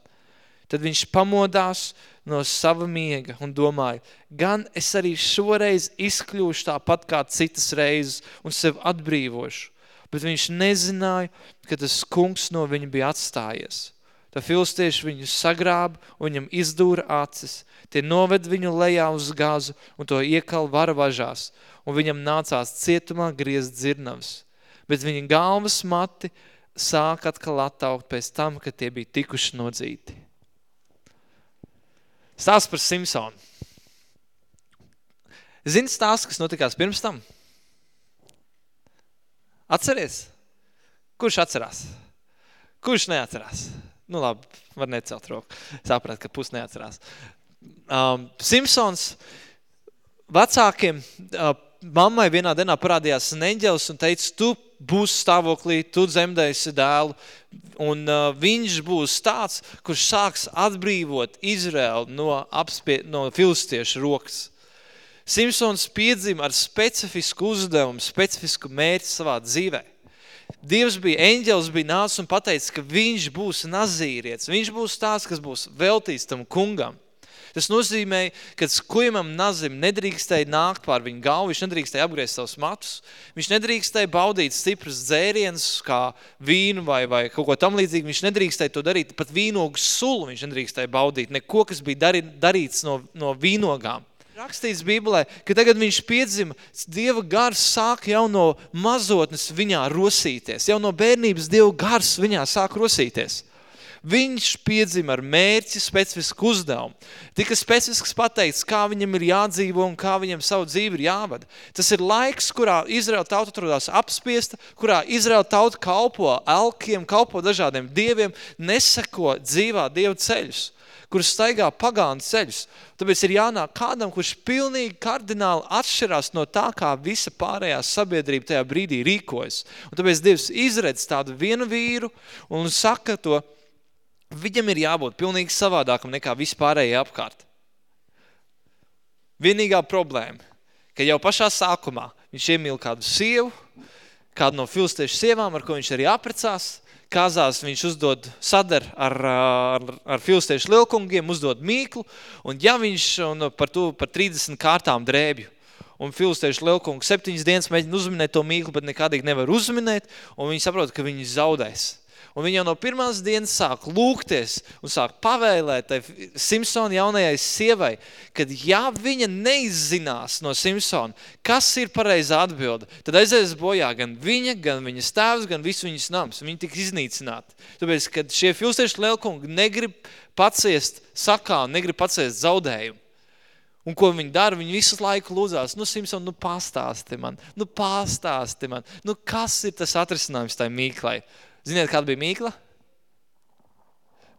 tad viņš pamodās no sava miega un domāja, gan es arī šoreiz izkļūšu tāpat kā citas reizes un sev atbrīvošu. Bet viņš nezināja, ka tas kungs no viņa bija atstājies. Tad filistieši viņu sagrāba un viņam izdūra acis. Tie noved viņu lejā uz gazu un to iekal varavažās un viņam nācās cietumā griezt dzirnavas. Bet viņa galvas mati sāk atkal attaukt pēc tam, kad tie bija tikuši nodzīti. Stāsts par Simpsonu. Zini stāsts, kas notikās pirms tam? Atceries? Kurš atcerās? Kurš neatcerās? Nu labi, var necelt roku. Saprat, ka pus neatcerās. Um, Simpsons vecākiem uh, mammai vienā dienā parādījās neņģelis un teica, tu būsi stāvoklī, tu dzemdēsi dēlu, un uh, viņš būs tāds, kurš sāks atbrīvot Izraelu no, apspie, no filistiešu rokas. Simpsons piedzima ar specifisku uzdevumu, specifisku mērķi savā dzīvē. Dievs bija, eņģelis bija nācis un pateicis, ka viņš būs nazīrietis. Viņš būs tās, kas būs veltīts tam kungam. Tas nozīmē, ka skujamam nazim nedrīkstēja nākt pār viņu galvu, viņš nedrīkstēja apgriezt savus matus, viņš nedrīkstēja baudīt stipras dzērienus, kā vīnu vai, vai kaut ko tam līdzīgi, viņš nedrīkstēja to darīt, pat vīnogu sulu viņš nedrīkstēja baudīt, neko, kas bija darī, darīts no, no vīnogām. Rakstīts Bībelē, ka tagad viņš piedzima, Dieva gars sāk jau no mazotnes viņā rosīties, jau no bērnības Dieva gars viņā sāk rosīties. Viņš piedzima ar mērķi specifisku uzdevumu. Tika specifisks pateikts, kā viņam ir jādzīvo un kā viņam savu dzīvi ir jāvada. Tas ir laiks, kurā Izraela tauta atrodās apspiesta, kurā Izraela tauta kalpo elkiem, kalpo dažādiem dieviem, neseko dzīvā dievu ceļus kurš staigā pagānu ceļus. Tāpēc ir jānāk kādam, kurš pilnīgi kardināli atšķirās no tā, kā visa pārējā sabiedrība tajā brīdī rīkojas. Un tāpēc Dievs izredz tādu vienu vīru un saka to, viņam ir jābūt pilnīgi savādākam nekā vispārējie apkārt. Vienīgā problēma, ka jau pašā sākumā viņš iemīl kādu sievu, kādu no filstiešu sievām, ar ko viņš arī aprecās, Kazās viņš uzdod sadar ar, ar, ar filstiešu lielkungiem, uzdod mīklu, un ja viņš un par, to, par 30 kārtām drēbju, un filstiešu lielkungu septiņas dienas mēģina uzminēt to mīklu, bet nekādīgi nevar uzminēt, un viņi saprot, ka viņi zaudēs. Un viņi jau no pirmās dienas sāk lūgties un sāk pavēlēt tai Simpsona jaunajai sievai, kad ja viņa neizzinās no Simpsona, kas ir pareizā atbilde, tad aizies bojā gan viņa, gan viņas tēvs, gan visu viņas nams. Viņi tik iznīcināti. Tāpēc, kad šie filstieši lielkungi negrib paciest sakā, negrib paciest zaudējumu. Un ko viņi dara? Viņi visu laiku lūdzās, nu, Simpson, nu, pastāsti man, nu, pastāsti man, nu, kas ir tas atrisinājums tai mīklai? Ziniet, kāda bija mīkla?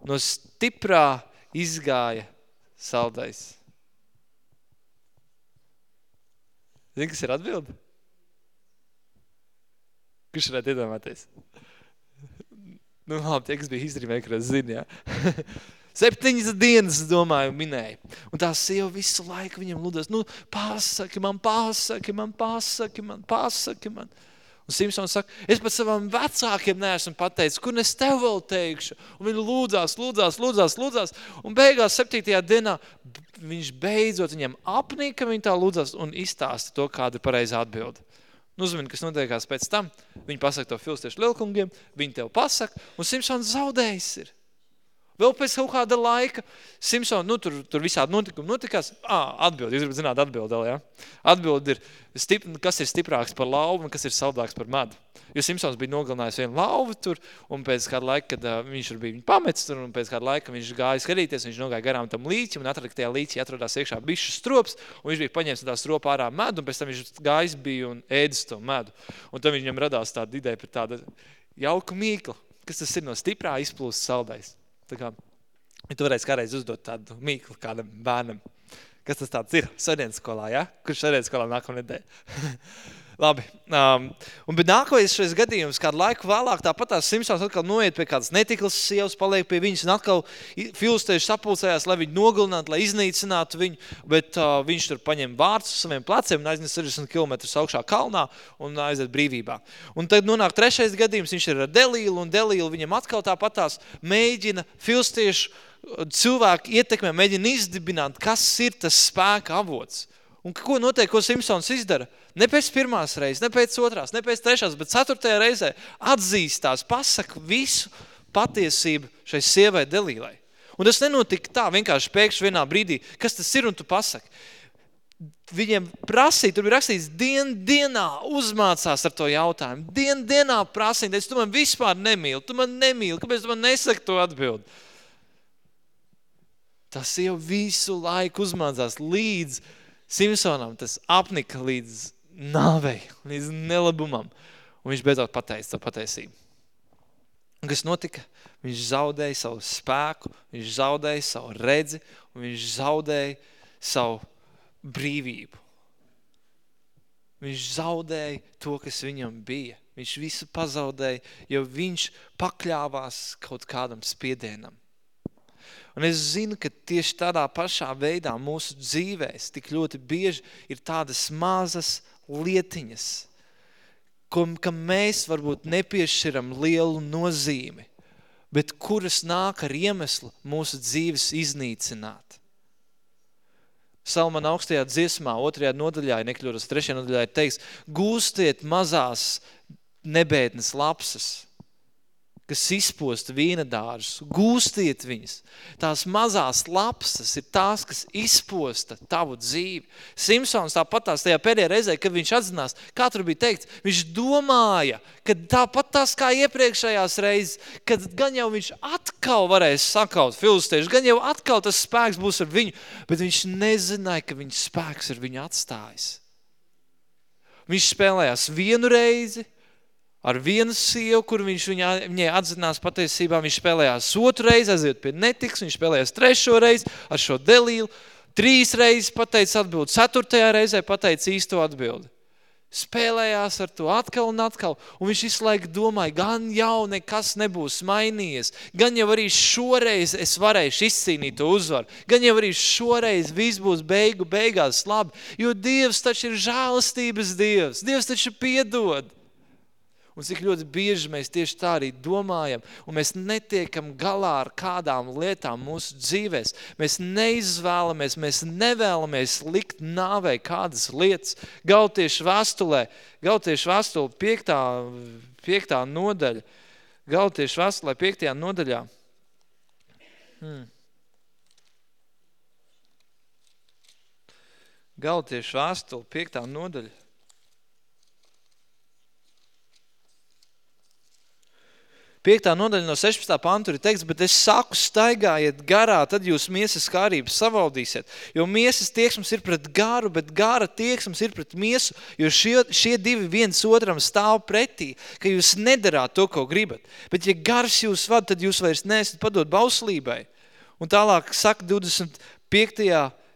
No stiprā izgāja saldais. Zini, kas ir atbildi? Kurš varētu iedomāties? Nu, labi, tie, kas bija izdarījumē, kas zina, jā. Septiņas dienas, domāju, minēja. Un tā sieva visu laiku viņam lūdās, nu, pasaki man, pasaki man, pasaki man, pasaki man. Pasaki man. Un Simpsons saka, es pat savam vecākiem neesmu pateicis, kur es tev vēl teikšu. Un viņi lūdzās, lūdzās, lūdzās, lūdzās. Un beigās septītajā dienā viņš beidzot viņiem apnīk, ka viņi tā lūdzās un izstāsta to, kāda ir pareizā atbilde. Nu, uzmini, kas notiekās pēc tam. Viņi pasaka to filstiešu lielkungiem, viņi tev pasaka, un Simpsons zaudējis ir. Vēl pēc kaut kāda laika Simpsons, nu, tur, tur visādi notikumi notikās. Ā, atbildi, jūs gribat zināt atbildi jā? Atbildi ir, stip, kas ir stiprāks par lauvu un kas ir saldāks par medu. Jo Simpsons bija nogalinājis vienu lauvu tur, un pēc kāda laika, kad uh, viņš tur bija pamets tur, un pēc kāda laika viņš gāja skatīties, viņš nogāja garām tam līķim, un atrada, tajā līķī atradās iekšā bišķu strops, un viņš bija paņēmis tā stropa ārā medu, un pēc tam viņš gājis bija un ēdis to medu. Un tad viņam radās tāda ideja par tādu jauku mīklu, kas tas ir no stiprā izplūst saldais. Tā kā, ja tu varēsi kādreiz uzdot tādu mīklu kādam bērnam, kas tas tāds ir svētdienas skolā, ja? Kurš svētdienas skolā nākamā nedēļa? Labi. Um, un, bet nākamais šais gadījums, kādu laiku vēlāk, tāpat tās Simpsons atkal noiet pie kādas netiklas sievas, paliek pie viņas un atkal filstējuši sapulcējās, lai viņu nogalinātu, lai iznīcinātu viņu, bet uh, viņš tur paņem vārds uz saviem pleciem un aiznes 60 km augšā kalnā un aiziet brīvībā. Un tad nonāk trešais gadījums, viņš ir ar Delīlu un Delīlu viņam atkal tāpatās mēģina filstiešu cilvēku ietekmē, mēģina izdibināt, kas ir tas spēka avots. Un ko notiek, ko Simpsons izdara? Ne pēc pirmās reizes, ne pēc otrās, ne pēc trešās, bet ceturtajā reizē atzīstās, pasaka visu patiesību šai sievai Delīlai. Un tas nenotika tā, vienkārši pēkšņi vienā brīdī, kas tas ir un tu pasaki. Viņiem prasīja, tur bija rakstīts, dien dienā uzmācās ar to jautājumu. Dien dienā prasīja, tu man vispār nemīli, tu man nemīli, kāpēc tu man nesaki to atbildi? Tas jau visu laiku uzmācās līdz Simpsonam tas apnika līdz nāvei, līdz nelabumam. Un viņš beidzot pateica to patiesību. Un kas notika? Viņš zaudēja savu spēku, viņš zaudēja savu redzi, un viņš zaudēja savu brīvību. Viņš zaudēja to, kas viņam bija. Viņš visu pazaudēja, jo viņš pakļāvās kaut kādam spiedienam. Un es zinu, ka tieši tādā pašā veidā mūsu dzīvēs tik ļoti bieži ir tādas mazas lietiņas, kam, kam mēs varbūt nepiešķiram lielu nozīmi, bet kuras nāk ar iemeslu mūsu dzīves iznīcināt. Salmana augstajā dziesmā, otrajā nodaļā, nekļūras trešajā nodaļā, ir teiks, gūstiet mazās nebēdnes lapsas. Kas izposta vīna dāržus, gūstiet viņas. Tās mazās lapsas ir tās, kas izposta tavu dzīvi. Simpsons tāpat tās tajā pēdējā reizē, kad viņš atzinās, kā tur bija teikts, viņš domāja, ka tāpat tās kā iepriekšējās reizes, kad gan jau viņš atkal varēs sakaut filistiešu, gan jau atkal tas spēks būs ar viņu, bet viņš nezināja, ka viņa spēks ir viņu atstājis. Viņš spēlējās vienu reizi, ar vienu sievu, kur viņš viņā, viņai atzinās patiesībā, viņš spēlējās reizi, aiziet pie netiks, viņš spēlējās trešo reizi ar šo delīlu, trīs reizes pateica atbildi, ceturtajā reizē pateica īsto atbildi. Spēlējās ar to atkal un atkal, un viņš visu laiku domāja, gan jau nekas nebūs mainījies, gan jau arī šoreiz es varēšu izcīnīt to uzvaru, gan jau arī šoreiz viss būs beigu beigās labi, jo Dievs taču ir žēlastības Dievs, Dievs taču piedod. Un cik ļoti bieži mēs tieši tā arī domājam, un mēs netiekam galā ar kādām lietām mūsu dzīvēs. Mēs neizvēlamies, mēs nevēlamies likt nāvei kādas lietas. Gautiešu vēstulē, Gautiešu vēstule piektā, piektā nodaļa, Gautiešu vēstulē piektajā nodaļā. Hmm. Gautiešu vēstule piektā nodaļa. Piektā nodaļa no 16. pantu ir teiks, bet es saku, staigājiet garā, tad jūs miesas kārības savaldīsiet. Jo miesas tieksums ir pret garu, bet gara tieksums ir pret miesu, jo šie, šie divi viens otram stāv pretī, ka jūs nedarāt to, ko gribat. Bet ja gars jūs vad, tad jūs vairs neesat padot bauslībai. Un tālāk saka 25.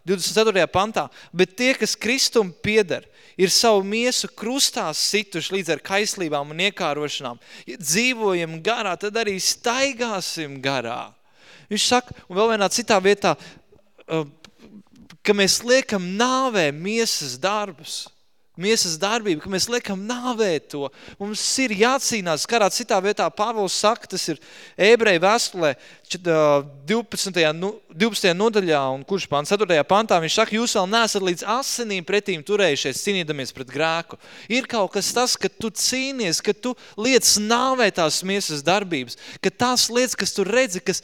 24. pantā, bet tie, kas Kristum piedar, ir savu miesu krustās situši līdz ar kaislībām un iekārošanām. Ja dzīvojam garā, tad arī staigāsim garā. Viņš saka, un vēl vienā citā vietā, uh, ka mēs liekam nāvē miesas darbus miesas darbība, ka mēs liekam nāvēt to. Mums ir jācīnās karā. Citā vietā Pāvils saka, tas ir ebreju vēstulē 12. 12. nodaļā un kurš pāns 4. pantā, viņš saka, jūs vēl neesat līdz asinīm pretīm turējušies cīnīdamies pret grēku. Ir kaut kas tas, ka tu cīnies, ka tu liec nāvēt tās miesas darbības, ka tās lietas, kas tu redzi, kas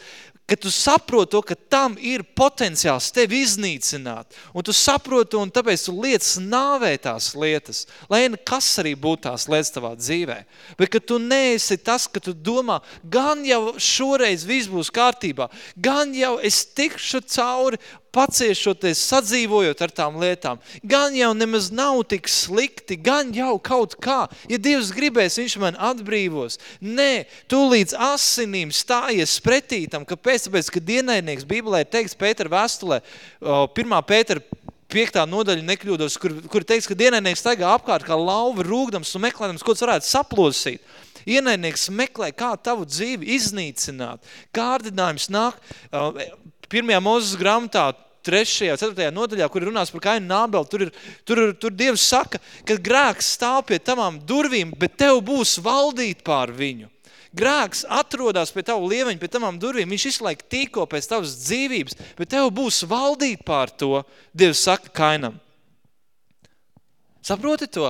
ka tu saproti to, ka tam ir potenciāls tevi iznīcināt. Un tu saproti to, un tāpēc tu lietas nāvē tās lietas, lai kas arī būtu tās lietas tavā dzīvē. Bet ka tu neesi tas, ka tu domā, gan jau šoreiz viss būs kārtībā, gan jau es tikšu cauri paciešoties, sadzīvojot ar tām lietām. Gan jau nemaz nav tik slikti, gan jau kaut kā. Ja Dievs gribēs, viņš man atbrīvos. Nē, tu līdz asinīm stājies pretītam. Kāpēc? Tāpēc, ka dienainieks Bībelē teiks Pētera vēstulē, 1. Pētera piektā nodaļa nekļūdos, kur, kur teiks, ka dienainieks staigā apkārt kā lauva rūgdams un meklējams, ko tas varētu saplosīt. Ienaidnieks meklē, kā tavu dzīvi iznīcināt. Kārdinājums nāk, pirmajā mūzes grāmatā, trešajā, ceturtajā nodaļā, kur runās par Kainu Nābeli, tur, ir, tur, tur Dievs saka, ka grēks stāv pie tavām durvīm, bet tev būs valdīt pār viņu. Grēks atrodas pie tavu lieveņu, pie tavām durvīm, viņš visu laiku tīko pēc tavas dzīvības, bet tev būs valdīt pār to, Dievs saka Kainam. Saproti to?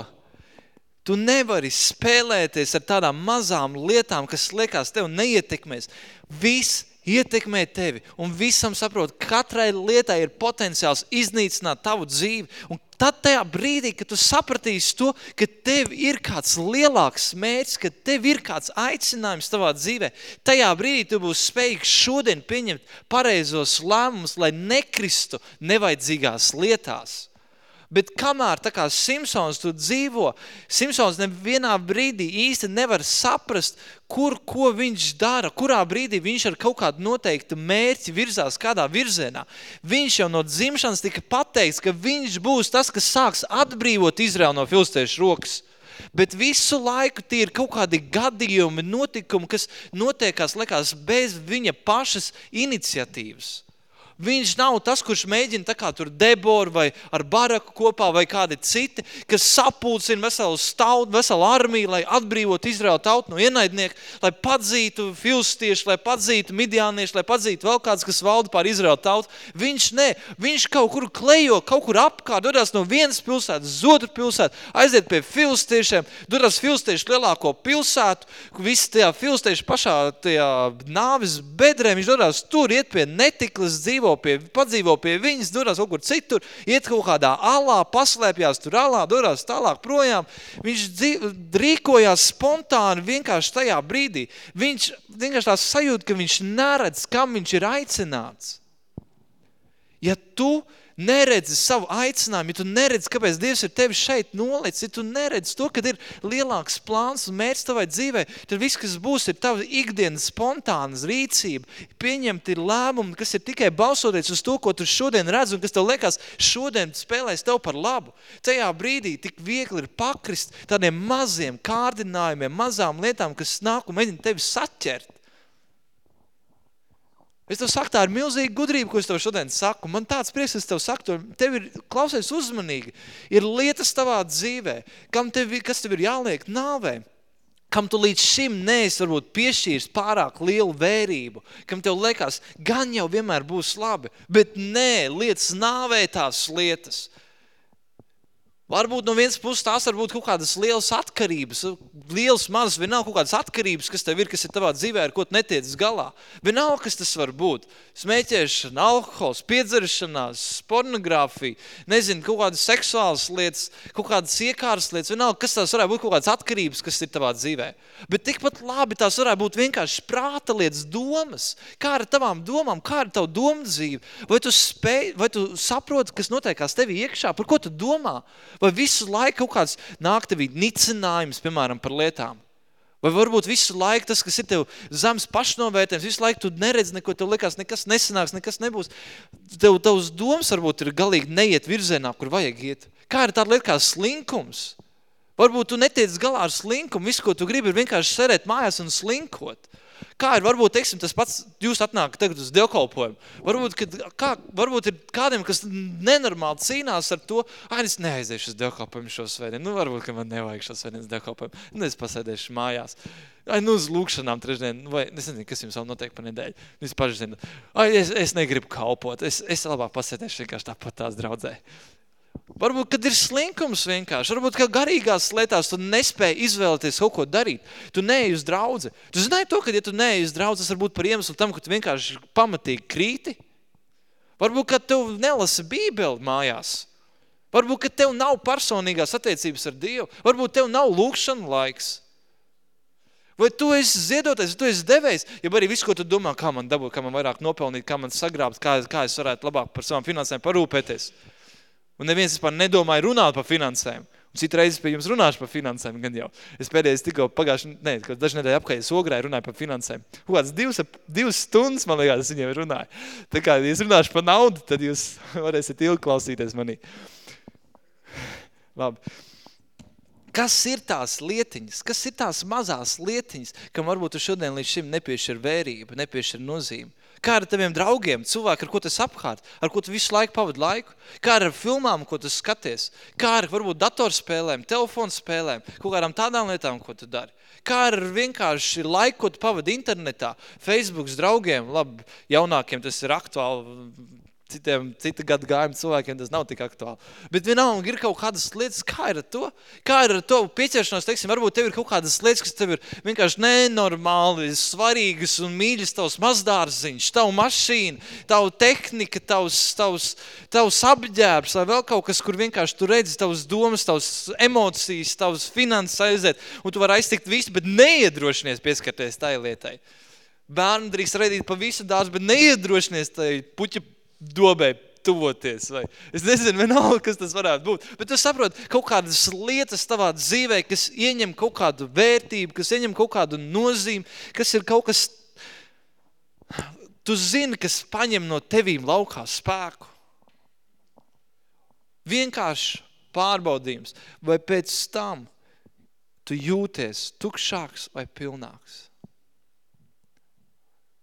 Tu nevari spēlēties ar tādām mazām lietām, kas liekas tev neietekmēs. Viss ietekmē tevi un visam saprot, katrai lietai ir potenciāls iznīcināt tavu dzīvi. Un tad tajā brīdī, kad tu sapratīsi to, ka tev ir kāds lielāks mērķis, ka tev ir kāds aicinājums tavā dzīvē, tajā brīdī tu būsi spējīgs šodien pieņemt pareizos lēmumus, lai nekristu nevajadzīgās lietās. Bet kamēr tā kā Simpsons tu dzīvo, Simpsons nevienā brīdī īsti nevar saprast, kur, ko viņš dara, kurā brīdī viņš ar kaut kādu noteiktu mērķi virzās kādā virzienā. Viņš jau no dzimšanas tika pateikts, ka viņš būs tas, kas sāks atbrīvot Izraelu no filstiešu rokas. Bet visu laiku tie ir kaut kādi gadījumi, notikumi, kas notiekās, likās, bez viņa pašas iniciatīvas. Viņš nav tas, kurš mēģina tā kā tur Deboru vai ar Baraku kopā vai kādi citi, kas sapulcina veselu staudu, veselu armiju, lai atbrīvot Izraelu tautu no ienaidnieka, lai padzītu filstieši, lai padzītu midiānieši, lai padzītu vēl kāds, kas valda pār Izraelu tautu. Viņš ne, viņš kaut kur klejo, kaut kur apkārt, dodās no vienas pilsētas uz otru pilsētu, aiziet pie filstiešiem, dodās filstiešu lielāko pilsētu, visi tajā filstiešu pašā tajā nāvis bedrē, viņš dodās tur, iet pie netiklas, dzīvo pie, padzīvo pie viņas, dodas kaut kur citur, iet kaut kādā alā, paslēpjās tur alā, dodas tālāk projām. Viņš dzīv, rīkojās spontāni vienkārši tajā brīdī. Viņš vienkārši tā sajūta, ka viņš neredz, kam viņš ir aicināts. Ja tu neredzi savu aicinājumu, ja tu neredzi, kāpēc Dievs ir tevi šeit nolicis, ja tu neredzi to, kad ir lielāks plāns un mērķis tavai dzīvē, tad viss, kas būs, ir tava ikdienas spontānas rīcība, pieņemt ir lēmumi, kas ir tikai balsoties uz to, ko tu šodien redz un kas tev liekas šodien spēlēs tev par labu. Tajā brīdī tik viegli ir pakrist tādiem maziem kārdinājumiem, mazām lietām, kas nāk un mēģina tevi saķert. Es tev saku, tā ir milzīga gudrība, ko es tev šodien saku. Man tāds prieks, es tev saku, tev ir, klausies uzmanīgi, ir lietas tavā dzīvē, kam tev, kas tev ir jāliek nāvē, kam tu līdz šim neesi varbūt piešķīrs pārāk lielu vērību, kam tev liekas, gan jau vienmēr būs labi, bet nē, lietas nāvē tās lietas. Varbūt no vienas puses tās var būt kaut kādas lielas atkarības, lielas, mazas, vienalga kaut kādas atkarības, kas tev ir, kas ir tavā dzīvē, ar ko tu netiec galā. Vienalga, kas tas var būt. Smēķēšana, alkohols, piedzeršanās, pornogrāfija, nezinu, kaut kādas seksuālas lietas, kaut kādas iekāras lietas, vienalga, kas tās varētu būt kaut kādas atkarības, kas ir tavā dzīvē. Bet tikpat labi tās varētu būt vienkārši prāta lietas, domas. Kā ar tavām domām, kā ar tavu domu dzīvi? Vai tu spēj, vai tu saproti, kas notiekās tevi iekšā, par ko tu domā? Vai visu laiku kaut kāds nāk tevī nicinājums, piemēram, par lietām? Vai varbūt visu laiku tas, kas ir tev zemes pašnovērtējums, visu laiku tu neredz neko, tev likās, nekas nesanāks, nekas nebūs. Tev tavs domas varbūt ir galīgi neiet virzienā, kur vajag iet. Kā ir tāda lieta kā slinkums? Varbūt tu netiec galā ar slinkumu, visu, ko tu gribi, ir vienkārši serēt mājās un slinkot. Kā ir, varbūt, teiksim, tas pats, jūs atnāk tagad uz dievkalpojumu. Varbūt, kad, kā, varbūt ir kādiem, kas nenormāli cīnās ar to, ai, es neaiziešu uz dievkalpojumu šo svētdienu. Nu, varbūt, ka man nevajag šo svētdienu uz dievkalpojumu. Nu, es pasēdēšu mājās. Ai, nu, uz lūkšanām trešdien, vai, es nezinu, kas jums vēl notiek pa nedēļu. Nu, es paši zinu, ai, es, es negribu kalpot, es, es labāk pasēdēšu vienkārši tāpat tās draudzē. Varbūt, kad ir slinkums vienkārši, varbūt, ka garīgās lietās tu nespēji izvēlēties kaut ko darīt. Tu neej uz draudzi. Tu zināji to, ka ja tu neej uz draudzi, tas var būt par iemeslu tam, ka tu vienkārši pamatīgi krīti. Varbūt, ka tev nelasa bībeli mājās. Varbūt, ka tev nav personīgās attiecības ar Dievu. Varbūt tev nav lūkšana laiks. Vai tu esi ziedotais, vai tu esi devējs, ja arī visu, ko tu domā, kā man dabūt, kā man vairāk nopelnīt, kā man sagrābt, kā, kā es varētu labāk par savām finansēm parūpēties. Un neviens vispār nedomāja runāt par finansēm. Un citreiz pie jums runāšu par finansēm, gan jau. Es pēdējais tikko pagājuši, ne, daži nedēļa apkārt ogrāju runāju par finansēm. Kāds divas, divas stundas, man liekas, es viņiem runāju. Tā kā, ja es runāšu par naudu, tad jūs varēsiet ilgi klausīties manī. Labi. Kas ir tās lietiņas? Kas ir tās mazās lietiņas, kam varbūt tu šodien līdz šim nepiešķir vērību, nepiešķir nozīmi? Kā ar taviem draugiem, cilvēki, ar ko tu apkārt, ar ko tu visu laiku pavadi laiku? Kā ar filmām, ko tu skaties? Kā ar varbūt datorspēlēm, telefonu spēlēm, kaut kādām tādām lietām, ko tu dari? Kā ar vienkārši laiku, ko tu pavadi internetā, Facebooks draugiem, labi, jaunākiem tas ir aktuāli, citiem, cita gada gājuma cilvēkiem tas nav tik aktuāli. Bet vienalga ir kaut kādas lietas, kā ir ar to? Kā ir ar to pieķeršanos, teiksim, varbūt tev ir kaut kādas lietas, kas tev ir vienkārši nenormāli svarīgas un mīļas tavs mazdārziņš, tavu mašīnu, tavu tehnika, tavs, tavs, tavs apģērbs vai vēl kaut kas, kur vienkārši tu redzi tavas domas, tavas emocijas, tavas finanses aiziet, un tu vari aiztikt visu, bet neiedrošinies pieskarties tai lietai. Bērni drīkst redīt pa visu dārzu, bet neiedrošinies tai puķa dobē tuvoties. Vai. Es nezinu, vienalga, kas tas varētu būt. Bet tu saproti, kaut kādas lietas tavā dzīvē, kas ieņem kaut kādu vērtību, kas ieņem kaut kādu nozīmi, kas ir kaut kas, tu zini, kas paņem no tevīm laukā spēku. Vienkārši pārbaudījums, vai pēc tam tu jūties tukšāks vai pilnāks.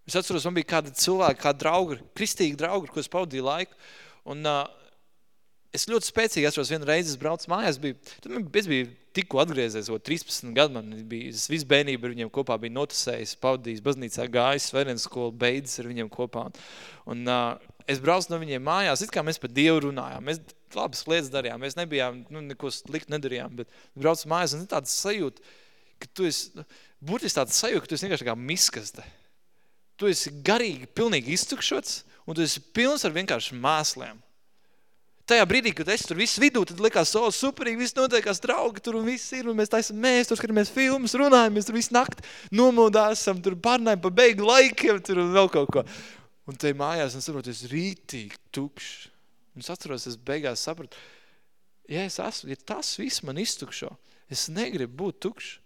Es atceros, man bija kāda cilvēka, kāda drauga, kristīgi draugi, ko es pavadīju laiku. Un uh, es ļoti spēcīgi atceros, vienu reizi es braucu mājās, biju, tad man, es biju tikko atgriezies, o 13 gadu, man bija, es visu bērnību ar viņiem kopā biju notusējis, pavadījis baznīcā, gājis, svētdienas skolu, beidzis ar viņiem kopā. Un, un uh, es braucu no viņiem mājās, it kā mēs par Dievu runājām, mēs labas lietas darījām, mēs nebijām, nu, neko sliktu nedarījām, bet braucu mājās, un ir tāds sajūta, ka tu esi, nu, būtiski tāds sajūta, ka tu esi vienkārši kā miskaste. Tu esi garīgi, pilnīgi iztukšots, un tu esi pilns ar vienkārši mēsliem tajā brīdī, kad es tur viss vidū, tad likās, o, superīgi, viss notiekās, draugi tur un viss ir, un mēs taisam mēs, tur skatāmies filmas, runājam, mēs tur visu nakti nomodā esam, tur parnājam pa beigu laikiem, tur un vēl kaut ko. Un te mājās, un saprotu, es rītīgi tukšs. Un es atceros, es beigās sapratu, ja es esmu, ja tas viss man iztukšo, es negribu būt tukšs.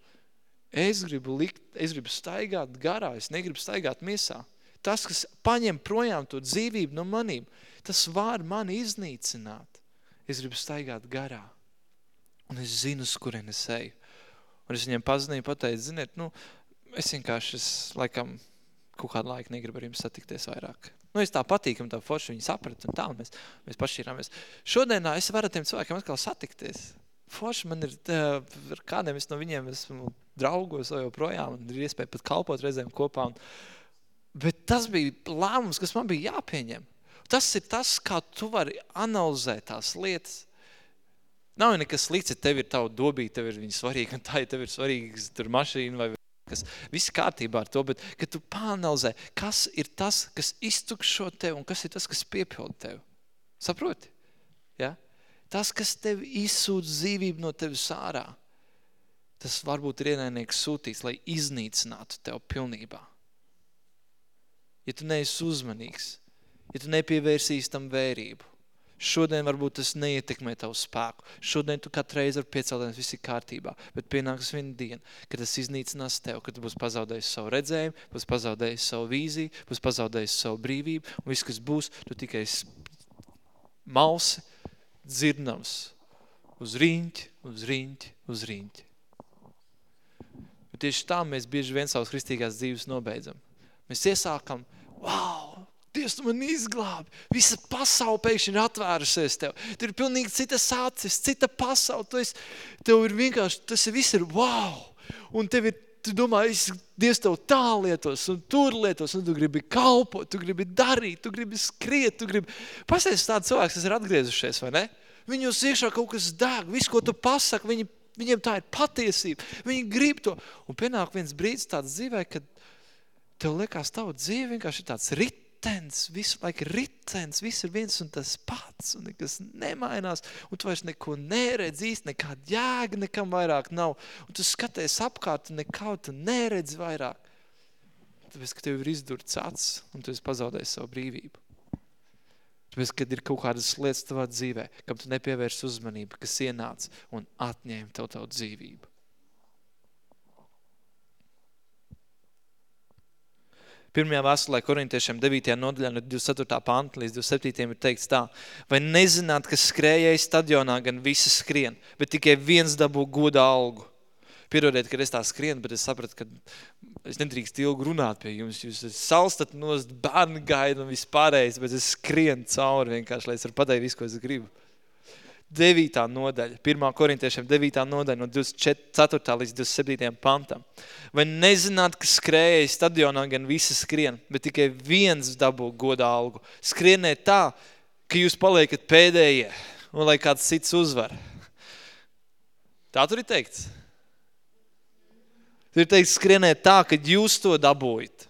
Es gribu, likt, es gribu staigāt garā, es negribu staigāt miesā. Tas, kas paņem projām to dzīvību no manīm, tas var mani iznīcināt. Es gribu staigāt garā. Un es zinu, uz kurien es eju. Un es viņiem pazinīju, pateicu, ziniet, nu, es vienkārši, es laikam kaut kādu laiku negribu ar jums satikties vairāk. Nu, es tā patīkam, tā forši viņi saprat un tā, un mēs, mēs pašķīrāmies. Šodienā es varu tiem cilvēkiem atkal satikties. Forši man ir, ar kādiem es no viņiem esmu draugos vai joprojām, un ir iespēja pat kalpot reizēm kopā. Un, bet tas bija lēmums, kas man bija jāpieņem. Tas ir tas, kā tu vari analizēt tās lietas. Nav nekas slikts, ja tev ir tava dobība, tev ir viņa svarīga, un tā, ja tev ir svarīga tur mašīna vai kas viss kārtībā ar to, bet kad tu pāanalizē, kas ir tas, kas iztukšo tev un kas ir tas, kas piepilda tev. Saproti? Tas, kas tev izsūdz dzīvību no tevis ārā, tas varbūt ir ienainieks sūtīts, lai iznīcinātu tev pilnībā. Ja tu neesi uzmanīgs, ja tu nepievērsīsi tam vērību. Šodien varbūt tas neietekmē tavu spēku. Šodien tu katru reizi ar piecelties, viss ir kārtībā. Bet pienāks viena diena, kad tas iznīcinās tev, kad tu būsi pazaudējis savu redzējumu, būsi pazaudējis savu vīziju, būsi pazaudējis savu brīvību, un viss, kas būs, tu tikai malsi, dzirdnams, uz riņķi, uz riņķi, uz riņķi. Un tieši tā mēs bieži vien savas kristīgās dzīves nobeidzam. Mēs iesākam, wow, Dievs, tu man izglābi. Visa pasaule pēkšņi ir atvērusies tev. Tur ir pilnīgi citas acis, cita pasaule. Tu esi, tev ir vienkārši, tas viss ir wow. Un tev ir, tu domā, es, Dievs tev tā lietos un tur lietos, un tu gribi kalpot, tu gribi darīt, tu gribi skriet, tu gribi... Pasties tāds cilvēks, kas ir atgriezušies, vai ne? Viņus iekšā kaut kas deg, viss, ko tu pasaki, viņi, viņiem tā ir patiesība. Viņi grib to. Un pienāk viens brīdis tāds dzīvē, kad tev liekas, tavu dzīve vienkārši ir tāds rit ritens, visu laiku ritens, viss ir viens un tas pats, un nekas nemainās, un tu vairs neko neredz īsti, nekāda jēga nekam vairāk nav, un tu skaties apkārt, un nekā tu neredz vairāk. Tāpēc, ka tev ir izdurts acs, un tu esi pazaudējis savu brīvību. Tāpēc, kad ir kaut kādas lietas tavā dzīvē, kam tu nepievērsi uzmanību, kas ienāca un atņēma tev tavu dzīvību. Pirmajā vēstulē korintiešiem 9. nodaļā no 24. panta līdz 27. ir teikts tā, vai nezināt, ka skrējēji stadionā gan visi skrien, bet tikai viens dabū goda algu. Pierodiet, ka es tā skrienu, bet es sapratu, ka es nedrīkst ilgi runāt pie jums. Jūs salstat nost, bērni gaida un vispārējais, bet es skrienu cauri vienkārši, lai es varu pateikt visu, ko es gribu. 9. nodaļa, 1. korintiešiem 9. nodaļa no 24. līdz 27. pantam. Vai nezināt, ka skrējēji stadionā gan visi skrien, bet tikai viens dabū godā algu. Skrienē tā, ka jūs paliekat pēdējie un lai kāds cits uzvar. Tā tur ir teikts. Tur ir teikts skrienē tā, ka jūs to dabūjat.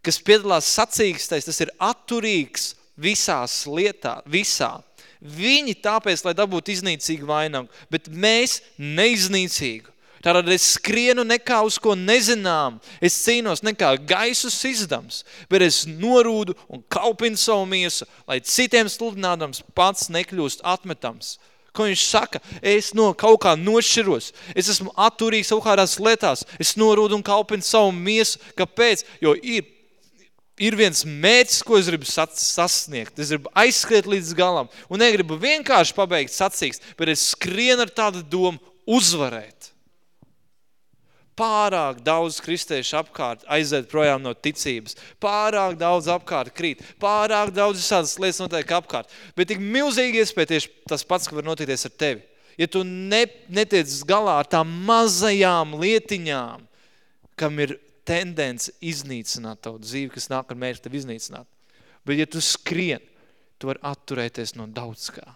Kas piedalās sacīkstais, tas ir atturīgs visās lietā, visā. Viņi tāpēc, lai dabūtu iznīcīgu vainagu, bet mēs neiznīcīgu. Tātad es skrienu nekā uz ko nezinām, es cīnos nekā gaisus izdams, bet es norūdu un kalpinu savu miesu, lai citiem sludinādams pats nekļūst atmetams. Ko viņš saka? Es no kaut kā nošķiros, es esmu atturīgs kaut kādās lietās, es norūdu un kalpinu savu miesu. Kāpēc? Jo ir ir viens mērķis, ko es gribu sasniegt. Es gribu aizskriet līdz galam un negribu vienkārši pabeigt sacīkst, bet es skrienu ar tādu domu uzvarēt. pārāk daudz kristiešu apkārt aiziet projām no ticības, pārāk daudz apkārt krīt, pārāk daudz visādas lietas notiek apkārt, bet tik milzīgi iespēja tieši tas pats, ka var notikties ar tevi. Ja tu ne, netiec galā ar tām mazajām lietiņām, kam ir tendence iznīcināt tavu dzīvi, kas nāk ar mērķi tevi iznīcināt. Bet ja tu skrien, tu vari atturēties no daudz kā.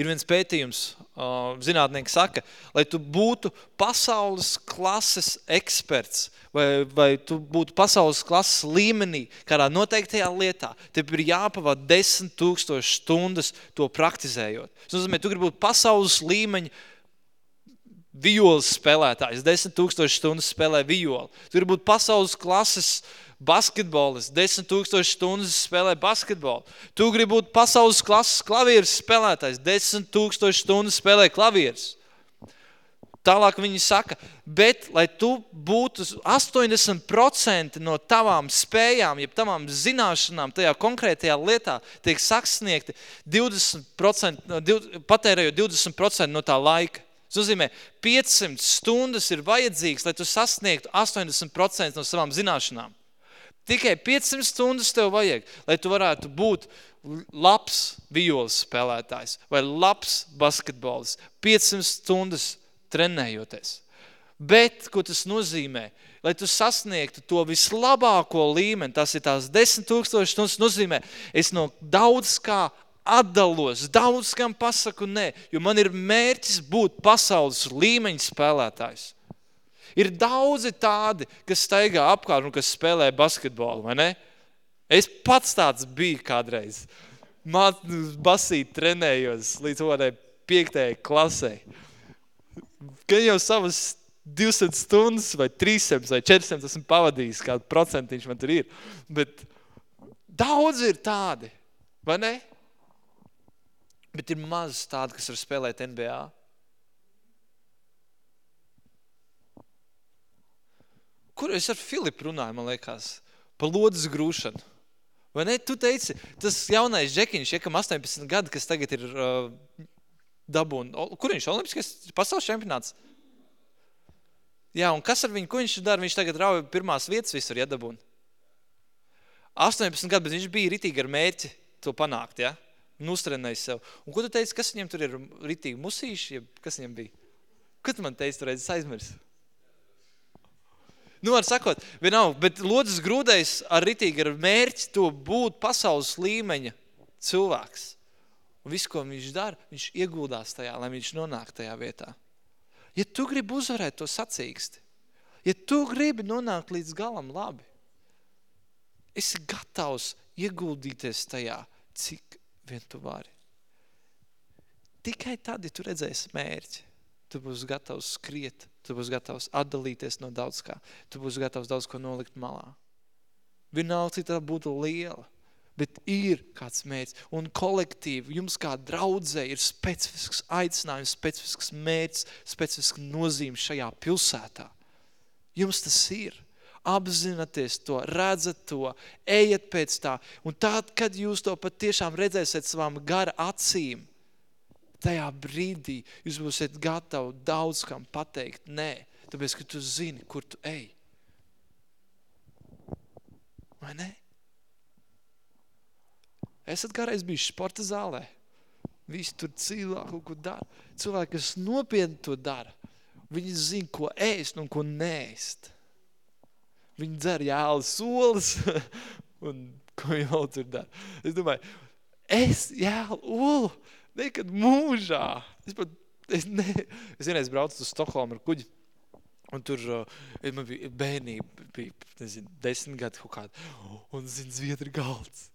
Ir viens pētījums, zinātnieki saka, lai tu būtu pasaules klases eksperts, vai, vai tu būtu pasaules klases līmenī kādā noteiktajā lietā, tev ir jāpavada 10 tūkstoši stundas to praktizējot. Tas nozīmē, tu gribi būt pasaules līmeņa violas spēlētājs, 10 tūkstoši stundas spēlē violi. Tu gribi būt pasaules klases basketbolis, 10 tūkstoši stundas spēlē basketbolu. Tu gribi būt pasaules klases klavieres spēlētājs, 10 tūkstoši stundas spēlē klavieres. Tālāk viņi saka, bet, lai tu būtu 80% no tavām spējām, jeb tavām zināšanām tajā konkrētajā lietā, tiek sasniegti 20%, patērējot 20% no tā laika. Tas nozīmē, 500 stundas ir vajadzīgs, lai tu sasniegtu 80% no savām zināšanām. Tikai 500 stundas tev vajag, lai tu varētu būt labs violas spēlētājs vai labs basketbolis. 500 stundas trenējoties. Bet, ko tas nozīmē? Lai tu sasniegtu to vislabāko līmeni, tas ir tās 10 tūkstoši stundas, nozīmē, es no daudz kā atdalos, daudz kam pasaku nē, jo man ir mērķis būt pasaules līmeņa spēlētājs. Ir daudzi tādi, kas staigā apkārt un kas spēlē basketbolu, vai ne? Es pats tāds biju kādreiz. Man basīt trenējos līdz kādai piektajai klasē. Gan jau savas 200 stundas vai 300 vai 400 esmu pavadījis, kādu procentiņš man tur ir. Bet daudz ir tādi, vai ne? Bet ir maz tādi, kas var spēlēt NBA. kur es ar Filipu runāju, man liekas, par lodas grūšanu. Vai ne? Tu teici, tas jaunais džekiņš, iekam 18 gadi, kas tagad ir uh, dabūn. Kur viņš? Olimpiskais pasaules čempionāts? Jā, un kas ar viņu, ko viņš dara? Viņš tagad rauja pirmās vietas visur, ja dabūn. 18 gadi, bet viņš bija ritīgi ar mērķi to panākt, ja? Un uztrenējis sev. Un ko tu teici, kas viņam tur ir ritīgi musīši, ja kas viņam bija? Ko tu man teici, tu reiz aizmirsi? Nu, var sakot, vienalga, bet lodzes grūdais ar ritīgi ar mērķi to būt pasaules līmeņa cilvēks. Un visu, ko viņš dara, viņš ieguldās tajā, lai viņš nonāk tajā vietā. Ja tu gribi uzvarēt to sacīksti, ja tu gribi nonākt līdz galam labi, esi gatavs ieguldīties tajā, cik vien tu vari. Tikai tad, ja tu redzēsi mērķi, tu būsi gatavs skriet Tu būsi gatavs atdalīties no daudz kā. Tu būsi gatavs daudz ko nolikt malā. Vienalga, cik tā būtu liela. Bet ir kāds mērķis. Un kolektīvi, jums kā draudzē ir specifisks aicinājums, specifisks mērķis, specifisks nozīme šajā pilsētā. Jums tas ir. Apzināties to, redzat to, ejiet pēc tā. Un tad, kad jūs to patiešām redzēsiet savām gara acīm, tajā brīdī jūs būsiet gatavi daudz kam pateikt nē, tāpēc, ka tu zini, kur tu ej. Vai ne? Esat kādreiz bijuši sporta zālē? Visi tur cilvēki kaut ko dara. Cilvēki, kas nopietni to dara, viņi zina, ko ēst un ko nēst. Viņi dzer jāli solis un ko jau tur dara. Es domāju, es jāli olu, Nekad mūžā. Es pat, es, ne, es vienreiz braucu uz Stokholmu ar kuģi. Un tur uh, man bija bērnība, bija, nezinu, desmit gadi kaut kāda. Un, zin, Zviedri galds.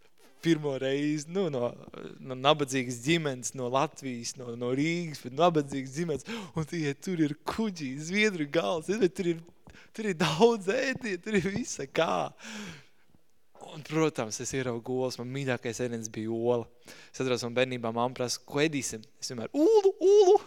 Pirmo reizi, nu, no, no nabadzīgas ģimenes, no Latvijas, no, no Rīgas, bet nabadzīgas ģimenes. Un tie, tur ir kuģi, Zviedri galds. Es, tur, ir, tur ir daudz ēdie, tur ir visa kā. Un, protams, es ieraugu olas. Man mīļākais ēdiens bija ola. Es atceros, man bērnībā mamma prasa, ko ēdīsim? Es vienmēr, ulu, ulu!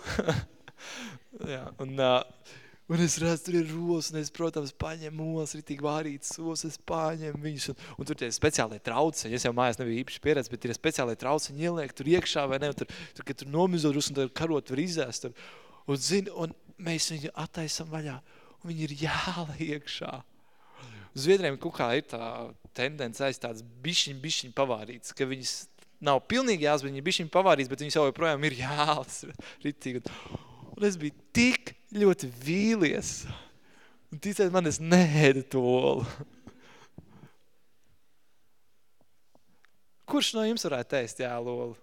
Jā, un, uh, un es redzu, tur ir olas, un es, protams, paņemu olas, ritīgi vārītas olas, es paņemu viņus. Un, un tur tie speciālie trauceņi, es jau mājās nebiju īpaši pieredz, bet ir speciālie trauceņi ieliek tur iekšā, vai ne? Un tur, tur kad tur nomizot, un tur karot var izēst. Tur, un, zini, un mēs viņu attaisam vaļā, un viņi ir jāla iekšā. Zviedriem kukā ir tā tendence aiz tāds bišķiņ, bišķiņ pavārīts, ka viņas nav pilnīgi jās, viņi bišķiņ pavārīts, bet viņas jau joprojām ir jālas. Ritīgi. Un es biju tik ļoti vīlies. Un ticēt man, es neēdu to olu. Kurš no jums varētu ēst jālolu?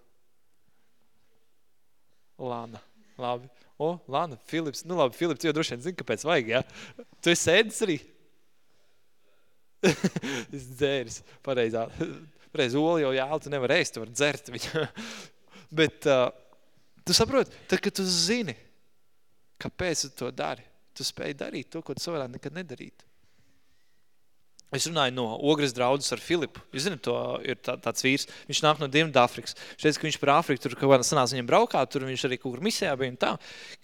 Lana. Labi. O, Lana, Filips. Nu labi, Filips, jau droši vien zini, kāpēc vajag, ja? Tu esi ēdis arī? es dzēris pareizā. Pareiz olu jau jāli, tu nevar ēst, tu var dzert viņu. Bet uh, tu saproti, tad, kad tu zini, kāpēc tu to dari, tu spēj darīt to, ko tu varētu nekad nedarīt. Es runāju no ogres draudzes ar Filipu. Jūs zināt, to ir tā, tāds vīrs. Viņš nāk no Dienvidāfrikas. Teica, ka viņš par Āfriku tur kaut kādā sanās viņam braukā, tur viņš arī kaut kur misijā bija un tā,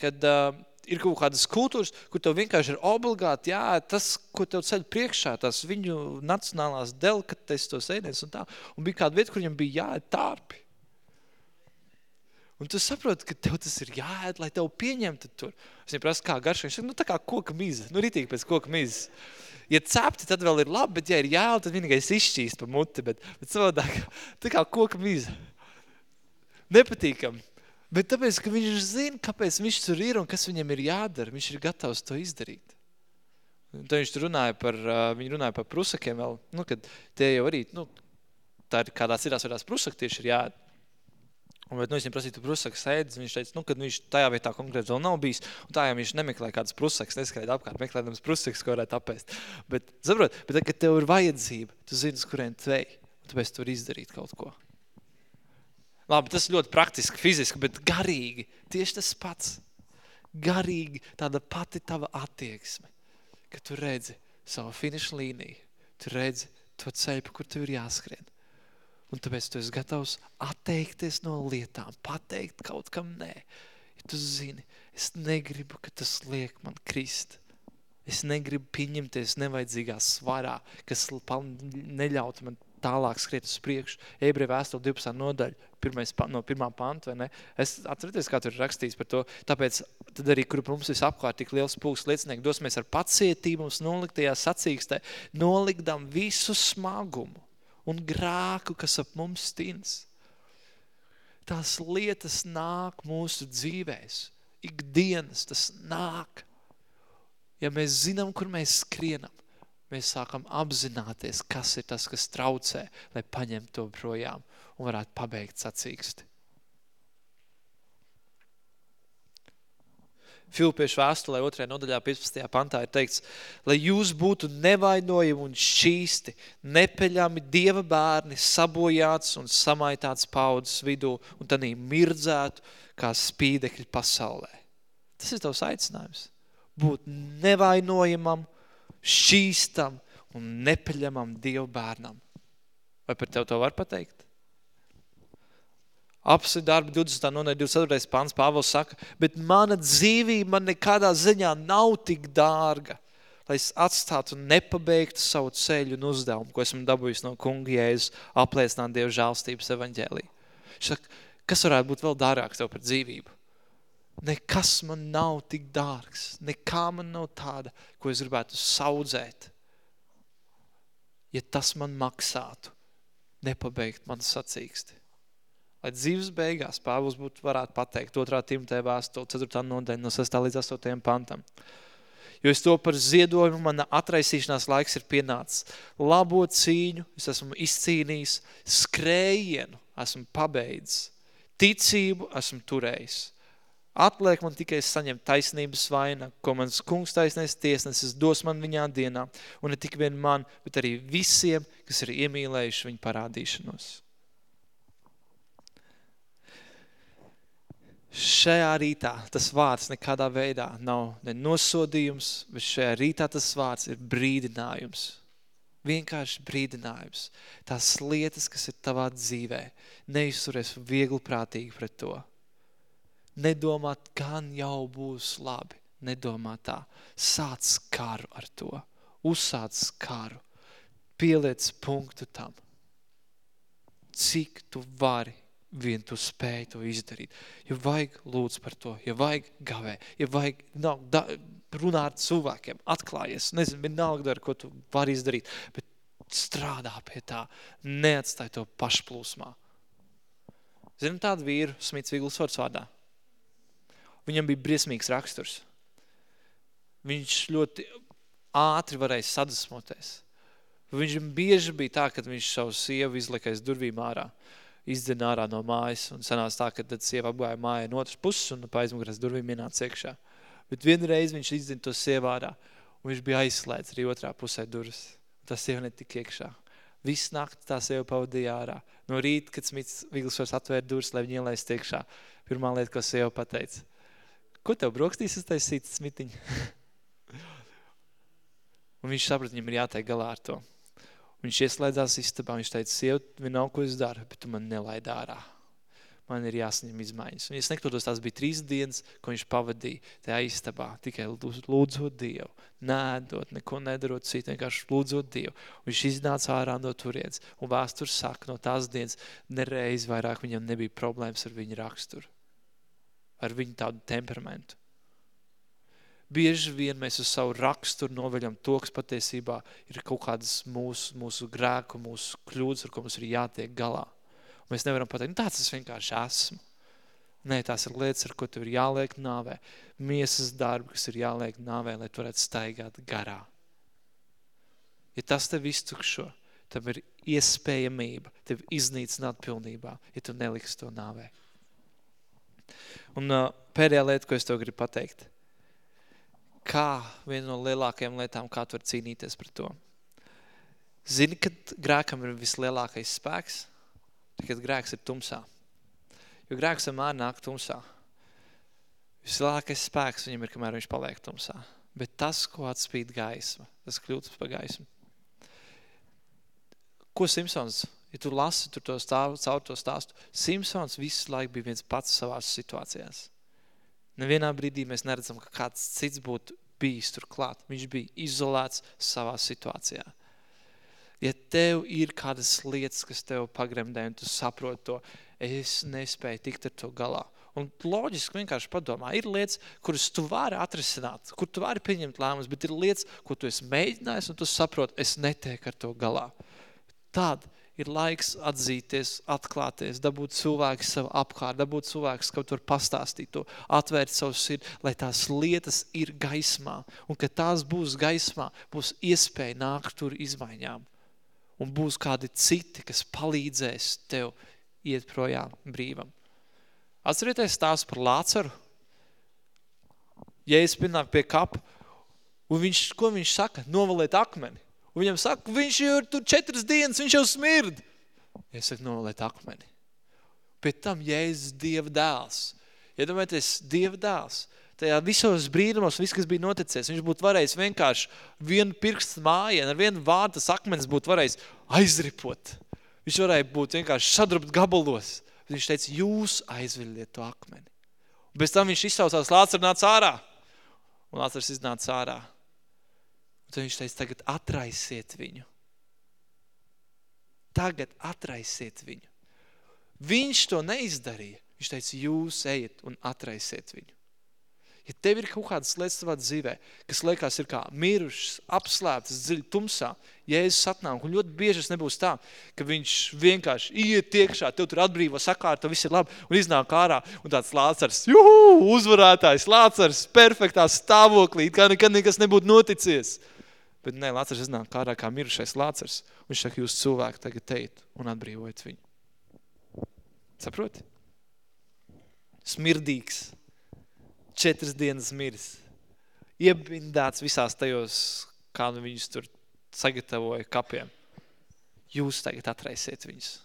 kad uh, ir kaut kādas kultūras, kur tev vienkārši ir obligāti, jā, tas, ko tev ceļ priekšā, tās viņu nacionālās delikates, tos ēdienas un tā. Un bija kāda vieta, kur viņam bija jāēd tārpi. Un tu saproti, ka tev tas ir jāēd, lai tev pieņemtu tur. Es viņam prasu, kā garšo. Viņš saka, nu tā kā koka miza. Nu ritīgi pēc koka mizas. Ja cepti, tad vēl ir labi, bet ja ir jāli, tad vienīgais izšķīst pa muti. Bet, bet savādāk, tā kā koka miza. Nepatīkam. Bet tāpēc, ka viņš zina, kāpēc viņš tur ir un kas viņam ir jādara, viņš ir gatavs to izdarīt. Tad viņš runāja par, viņi runāja par prusakiem vēl, nu, kad tie jau arī, nu, tā ir kādās citās varās prusaki tieši ir jāēd. Un, bet, nu, es viņam prasīju, tu prusaks ēdis, viņš teica, nu, kad viņš tajā vietā konkrēti vēl nav bijis, un tā jau viņš nemeklē kādas prusaks, neskrēja apkārt, meklēdams prusaks, ko varētu apēst. Bet, saprot, bet, kad tev ir vajadzība, tu zini, uz kurien tvei, un tāpēc tu vari izdarīt kaut ko. Labi, tas ļoti praktiski, fiziski, bet garīgi, tieši tas pats. Garīgi tāda pati tava attieksme, ka tu redzi savu finišu līniju, tu redzi to ceļu, kur tev ir jāskrien. Un tāpēc tu esi gatavs atteikties no lietām, pateikt kaut kam nē. Ja tu zini, es negribu, ka tas liek man krist. Es negribu pieņemties nevajadzīgā svarā, kas neļautu man tālāk skriet uz priekšu. Ebreja vēstule 12. nodaļa, pirmais, no pirmā panta, vai ne? Es atcerieties, kā tur ir rakstīts par to, tāpēc tad arī, kur mums ir apkārt tik liels pūks liecinieki, dosimies ar pacietību mums noliktajā sacīkstē, nolikdam visu smagumu un grāku, kas ap mums stins. Tās lietas nāk mūsu dzīvēs, ikdienas tas nāk. Ja mēs zinām, kur mēs skrienam, mēs sākam apzināties, kas ir tas, kas traucē, lai paņemtu to projām un varētu pabeigt sacīksti. Filipiešu vēstulē 2. nodaļā 15. pantā ir teikts, lai jūs būtu nevainojami un šķīsti, nepeļami dieva bērni, sabojāts un samaitāts paudzes vidū un tādī mirdzētu kā spīdekļi pasaulē. Tas ir tavs aicinājums. Būt nevainojamam šķīstam un nepeļamam Dievu bērnam. Vai par tev to var pateikt? Apsi darba 20. nodaļa 24. pants Pāvils saka, bet mana dzīvība man nekādā ziņā nav tik dārga, lai es atstātu nepabeigtu savu ceļu un uzdevumu, ko esmu dabūjis no kunga Jēzus apliecināt Dievu žālstības evaņģēlī. Saka, kas varētu būt vēl dārgāks tev par dzīvību? Nekas man nav tik dārgs, nekā man nav tāda, ko es gribētu saudzēt. Ja tas man maksātu, nepabeigt man sacīksti. Lai dzīves beigās Pāvils būtu varētu pateikt 2. Timotē vēstuli 4. nodaļa no 6. līdz 8. pantam. Jo es to par ziedojumu, mana atraisīšanās laiks ir pienācis. Labo cīņu es esmu izcīnījis, skrējienu esmu pabeidzis, ticību esmu turējis. Atliek man tikai saņemt taisnības vaina, ko mans kungs taisnais tiesnesis dos man viņā dienā, un ne tik vien man, bet arī visiem, kas ir iemīlējuši viņu parādīšanos. Šajā rītā tas vārds nekādā veidā nav ne nosodījums, bet šajā rītā tas vārds ir brīdinājums. Vienkārši brīdinājums. Tās lietas, kas ir tavā dzīvē, neizturies viegli prātīgi pret to nedomāt, gan jau būs labi. Nedomā tā. Sāc karu ar to. Uzsāc karu. Pieliec punktu tam. Cik tu vari vien tu spēj to izdarīt. Ja vajag lūdz par to, ja vajag gavē, ja vajag nav, da, runāt ar cilvēkiem, atklājies, nezinu, vienalga dar, ko tu vari izdarīt, bet strādā pie tā, neatstāj to pašplūsmā. Zinām tādu vīru, Smits Viglasvords vārdā. Viņam bija briesmīgs raksturs. Viņš ļoti ātri varēja sadusmoties. Viņš bieži bija tā, kad viņš savu sievu izlika aiz durvīm ārā, izdzina ārā no mājas, un sanāca tā, ka tad sieva apgāja mājai no otras puses, un pa aizmugures durvīm ienāca iekšā. Bet vienreiz viņš izdzina to sievu ārā, un viņš bija aizslēdz arī otrā pusē durvis. Tā sieva netika iekšā. Visu nakti tā sieva pavadīja ārā. No rīta, kad Smits Viglasvars atvēra durvis, lai viņu ielaist iekšā, pirmā lieta, ko sieva pateica. Ko tev brokstīs uztaisīt, Smitiņ? un viņš saprat, viņam ir jātiek galā ar to. Viņš ieslēdzās istabā, viņš teica, sieva, vienalga, ko es daru, bet tu man nelaid ārā. Man ir jāsaņem izmaiņas. Un, ja es nekļūdos, tās bija trīs dienas, ko viņš pavadīja tajā istabā, tikai lūdzot Dievu, nēdot, neko nedarot citu, vienkārši lūdzot Dievu. Un viņš iznāca ārā no turienes. Un vēsturs saka, no tās dienas nereiz vairāk viņam nebija problēmas ar viņu raksturu, ar viņu tādu temperamentu. Bieži vien mēs uz savu raksturu noveļam to, kas patiesībā ir kaut kādas mūsu, mūsu grēku, mūsu kļūdas, ar ko mums ir jātiek galā. Un mēs nevaram pateikt, nu tāds es vienkārši esmu. Nē, tās ir lietas, ar ko tev ir jāliek nāvē. Miesas darbi, kas ir jāliek nāvē, lai tu varētu staigāt garā. Ja tas tev iztukšo, tam ir iespējamība tev iznīcināt pilnībā, ja tu neliksi to nāvē. Un uh, pēdējā lieta, ko es tev gribu pateikt – kā viena no lielākajām lietām, kā tu var cīnīties par to. Zini, kad grēkam ir vislielākais spēks? Kad grēks ir tumsā. Jo grēks vienmēr nāk tumsā. Vislielākais spēks viņam ir, kamēr viņš paliek tumsā. Bet tas, ko atspīd gaisma, tas kļūtas pa gaismu. Ko Simpsons, ja tu lasi tur to stāvu, caur to stāstu, Simpsons visu laiku bija viens pats savās situācijās. Nevienā brīdī mēs neredzam, ka kāds cits būtu bijis tur klāt. Viņš bija izolēts savā situācijā. Ja tev ir kādas lietas, kas tev pagremdē, un tu saproti to, es nespēju tikt ar to galā. Un loģiski vienkārši padomā, ir lietas, kuras tu vari atrisināt, kur tu vari pieņemt lēmumus, bet ir lietas, ko tu esi mēģinājis, un tu saproti, es netieku ar to galā. Tad ir laiks atzīties, atklāties, dabūt cilvēku savu apkārt, dabūt cilvēku, kaut var pastāstīt to, atvērt savu sirdi, lai tās lietas ir gaismā. Un, kad tās būs gaismā, būs iespēja nākt tur izmaiņām. Un būs kādi citi, kas palīdzēs tev iet projām brīvam. Atcerieties tās par Lācaru. Es pienāk pie kapa, un viņš, ko viņš saka? Novalēt akmeni. Un viņam saka, viņš jau ir tur četras dienas, viņš jau smird. Es saku, noliet akmeni. Pēc tam Jēzus Dieva dēls. Iedomājieties, Dieva dēls. Tajā visos brīdumos, viss, kas bija noticies, viņš būtu varējis vienkārši vienu pirkstu mājienu, ar vienu vārdu tas akmens būtu varējis aizripot. Viņš varēja būt vienkārši sadrupt gabalos. Viņš teica, jūs aizviļiet to akmeni. Un bez tam viņš izsaucās, Lācar nāca ārā. Un Lācars iznāca ārā. Tad viņš teica, tagad atraisiet viņu. Tagad atraisiet viņu. Viņš to neizdarīja. Viņš teica, jūs ejiet un atraisiet viņu. Ja tev ir kaut kādas lietas savā dzīvē, kas liekas ir kā mirušas, apslēptas, dziļi tumsā, Jēzus atnāk, un ļoti bieži es nebūs tā, ka viņš vienkārši iet iekšā, tev tur atbrīvo, sakārto, viss ir labi, un iznāk ārā, un tāds lācars, juhu, uzvarētājs, lācars, perfektā stāvoklī, kā nekad nekas nebūtu noticies. Bet nē, Lācars iznāk kārā kā mirušais Lācars. Viņš saka, jūs cilvēki tagad teikt un atbrīvojat viņu. Saproti? Smirdīgs. Četras dienas miris. Iebindāts visās tajos, kā nu viņus tur sagatavoja kapiem. Jūs tagad atraisiet viņus.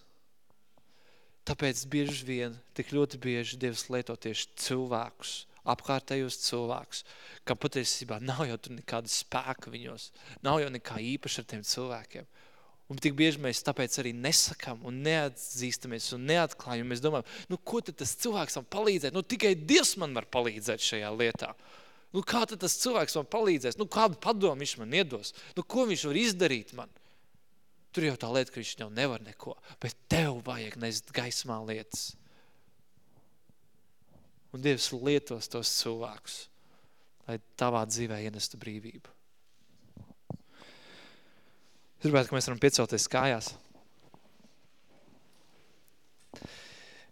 Tāpēc bieži vien, tik ļoti bieži Dievs lieto tieši cilvēkus, apkārtējos cilvēkus, kam patiesībā nav jau tur nekāda spēka viņos, nav jau nekā īpaša ar tiem cilvēkiem. Un tik bieži mēs tāpēc arī nesakam un neatzīstamies un neatklājam. Mēs domājam, nu ko tad tas cilvēks man palīdzēt? Nu tikai Dievs man var palīdzēt šajā lietā. Nu kā tad tas cilvēks man palīdzēs? Nu kādu padomu viņš man iedos? Nu ko viņš var izdarīt man? Tur jau tā lieta, ka viņš jau nevar neko, bet tev vajag nest gaismā lietas. Un Dievs lietos tos cilvēkus, lai tavā dzīvē ienestu brīvību. Es gribētu, ka mēs varam piecelties kājās.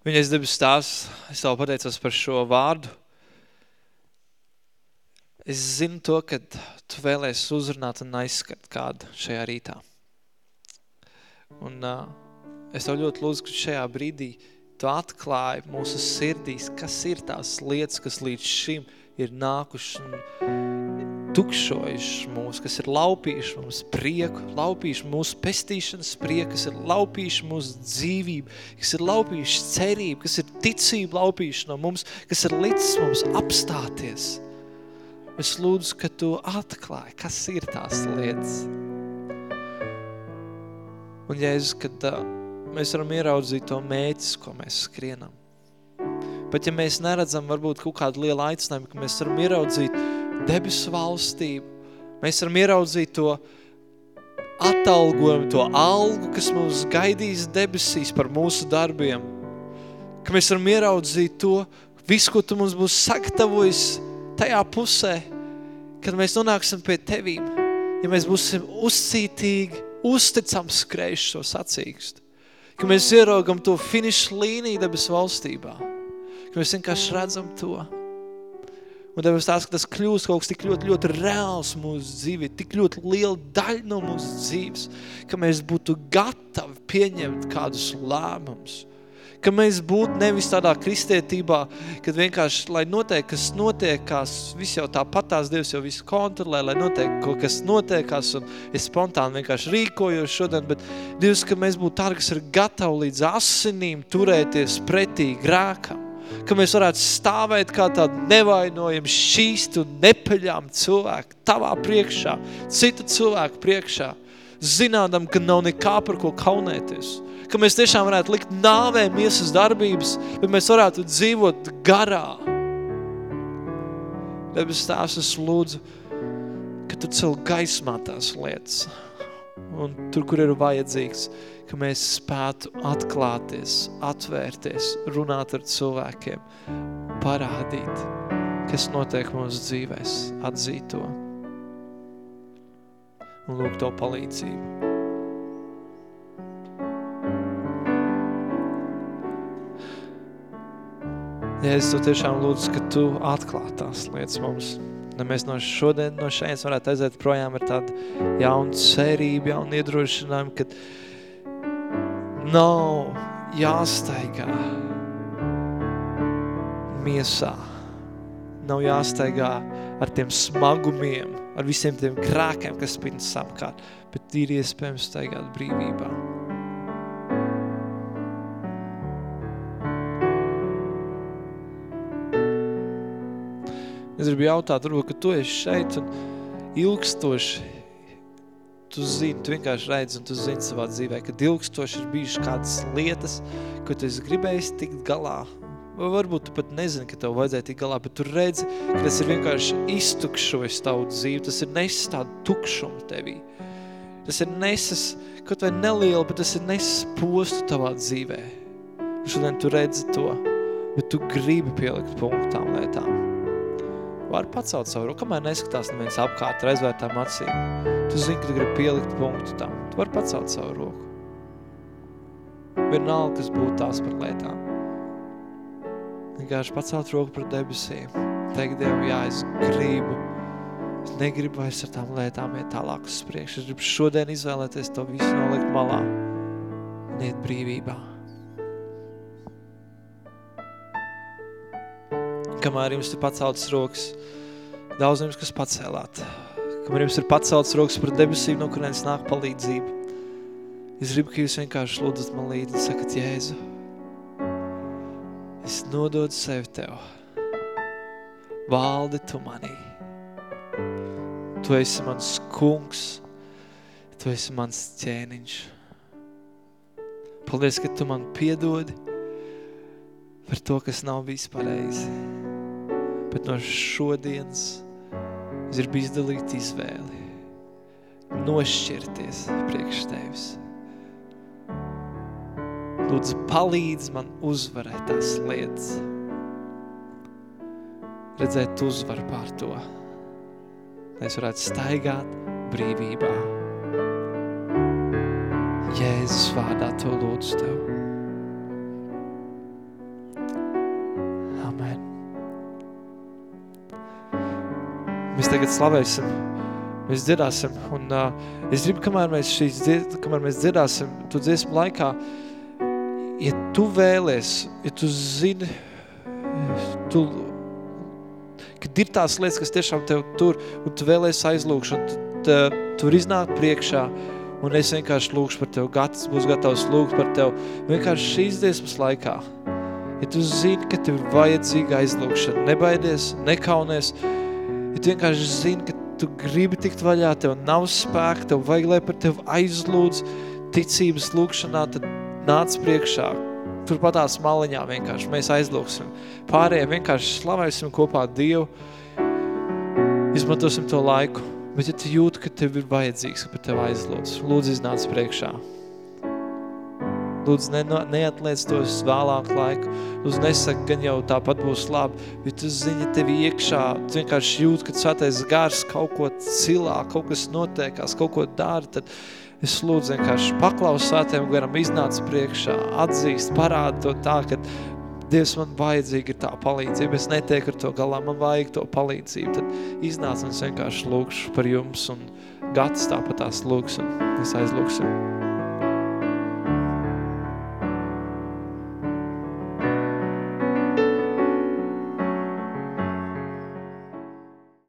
Viņais debes stāvs, es tev pateicos par šo vārdu. Es zinu to, ka tu vēlēsi uzrunāt un aizskat kādu šajā rītā. Un uh, es tev ļoti lūdzu, ka šajā brīdī tu atklāji mūsu sirdīs, kas ir tās lietas, kas līdz šim ir nākušas un tukšojušas mūs, kas ir laupījuši mums prieku, laupījuši mūsu pestīšanas prieku, kas ir laupījuši mūsu dzīvību, kas ir laupījuši cerību, kas ir ticību laupījuši no mums, kas ir licis mums apstāties. Es lūdzu, ka tu atklāji, kas ir tās lietas. Un, Jēzus, kad uh, mēs varam ieraudzīt to mēķis, ko mēs skrienam. Pat ja mēs neredzam varbūt kaut kādu lielu aicinājumu, ka mēs varam ieraudzīt debesu valstību, mēs varam ieraudzīt to atalgojumu, to algu, kas mums gaidīs debesīs par mūsu darbiem, ka mēs varam ieraudzīt to, visu, ko tu mums būs sagatavojis tajā pusē, kad mēs nonāksim pie tevīm, ja mēs būsim uzcītīgi, uzticams skrējuši šo sacīkstu, ka mēs ieraugam to finišu līniju debes valstībā, ka mēs vienkārši redzam to. Un debes tās, ka tas kļūst kaut kas tik ļoti, ļoti reāls mūsu dzīvē, tik ļoti liela daļa no mūsu dzīves, ka mēs būtu gatavi pieņemt kādus lēmumus, ka mēs būtu nevis tādā kristietībā, kad vienkārši, lai notiek, kas notiekās, viss jau tāpatās, Dievs jau visu kontrolē, lai notiek kaut kas notiekās, un es spontāni vienkārši rīkojos šodien, bet Dievs, ka mēs būtu tādi, kas ir gatavi līdz asinīm turēties pretī grēkam, ka mēs varētu stāvēt kā tādi nevainojami šīsti un nepaļām cilvēki tavā priekšā, citu cilvēku priekšā, zinādam, ka nav nekā par ko kaunēties ka mēs tiešām varētu likt nāvē miesas darbības, bet mēs varētu dzīvot garā. Debes tās es lūdzu, ka tu cel gaismā tās lietas. Un tur, kur ir vajadzīgs, ka mēs spētu atklāties, atvērties, runāt ar cilvēkiem, parādīt, kas notiek mūsu dzīvēs, atzīt to. Un lūk to palīdzību. Jēzus, tu tiešām lūdzu, ka tu atklāt tās lietas mums. Lai mēs no šodien, no šeit varētu aiziet projām ar tādu jaunu cerību, jaunu iedrošinājumu, kad nav jāstaigā miesā. Nav jāstaigā ar tiem smagumiem, ar visiem tiem grākiem, kas spinas apkārt, bet ir iespējams staigāt brīvībā. Es gribu jautāt, varbūt, ka tu esi šeit un ilgstoši tu zini, tu vienkārši redzi un tu zini savā dzīvē, ka ilgstoši ir bijušas kādas lietas, ko tu esi gribējis tikt galā. Varbūt tu pat nezini, ka tev vajadzēja tikt galā, bet tu redzi, ka tas ir vienkārši iztukšojis tavu dzīvi, tas ir nesis tādu tukšumu tevī. Tas ir nesis, kaut vai nelielu, bet tas ir nesis postu tavā dzīvē. Šodien tu redzi to, bet tu gribi pielikt punktu tām lietām var pacelt savu roku, kamēr neskatās neviens apkārt ar aizvērtām acīm. Tu zini, ka tu gribi pielikt punktu tam. Tu vari pacelt savu roku. Vienalga, kas būtu tās par lietām. Vienkārši pacelt roku par debesīm. Teikt Dievam, jā, es gribu. Es negribu vairs ar tām lietām iet tālāk uz priekšu. Es gribu šodien izvēlēties to visu nolikt malā un iet brīvībā. Kamēr jums ir paceltas rokas, daudz jums, kas pacēlāt, kamēr jums ir paceltas rokas par debesīm, no kurienes nāk palīdzība. Es gribu, ka jūs vienkārši lūdzat man līdzi un sakat, Jēzu, es nododu sevi Tev. Valdi Tu manī. Tu esi mans kungs, Tu esi mans ķēniņš. Paldies, ka Tu man piedodi par to, kas nav bijis pareizi bet no šodienas es gribu izdalīt izvēli, nošķirties priekš Tevis. Lūdzu, palīdz man uzvarēt tās lietas. redzēt uzvaru pār to. Lai es varētu staigāt brīvībā. Jēzus vārdā to lūdzu Tev. Mēs tagad slavēsim, mēs dziedāsim, un uh, es gribu, kamēr mēs šīs, dzied, kamēr mēs dziedāsim, tu dziesmu laikā, ja tu vēlies, ja tu zini, tu, kad ir tās lietas, kas tiešām tev tur, un tu vēlies aizlūkšanu, tad tu var iznākt priekšā, un es vienkārši lūkšu par tevi, gads būs gatavs lūgt par tevi, vienkārši šīs dziesmas laikā. Ja tu zini, ka tev ir vajadzīga aizlūkšana, nebaidies, nekaunies, ja tu vienkārši zini, ka tu gribi tikt vaļā, tev nav spēka, tev vajag, lai par tevi aizlūdz ticības lūkšanā, tad nāc priekšā, turpatās maliņā vienkārši, mēs aizlūksim. Pārējie vienkārši slavēsim kopā Dievu, izmantosim to laiku. Bet ja tu jūti, ka tev ir vajadzīgs, ka par tevi aizlūdz, lūdzu iznāc priekšā. Lūdzu, ne, neatliec to uz vēlāku laiku. Lūdzu, nesaka, gan jau tāpat būs labi, bet tu zini, tevi iekšā, tu vienkārši jūt, ka svētais gars kaut ko cilā, kaut kas notiekās, kaut ko dara, tad es lūdzu vienkārši paklaus svētiem garam, iznāc priekšā, atzīst, parāda to tā, ka Dievs, man vajadzīga ir tā palīdzība, es netieku ar to galā, man vajag to palīdzību, tad iznāc un es vienkārši lūkšu par jums un gads tāpat tās lūks un es aizlūksim.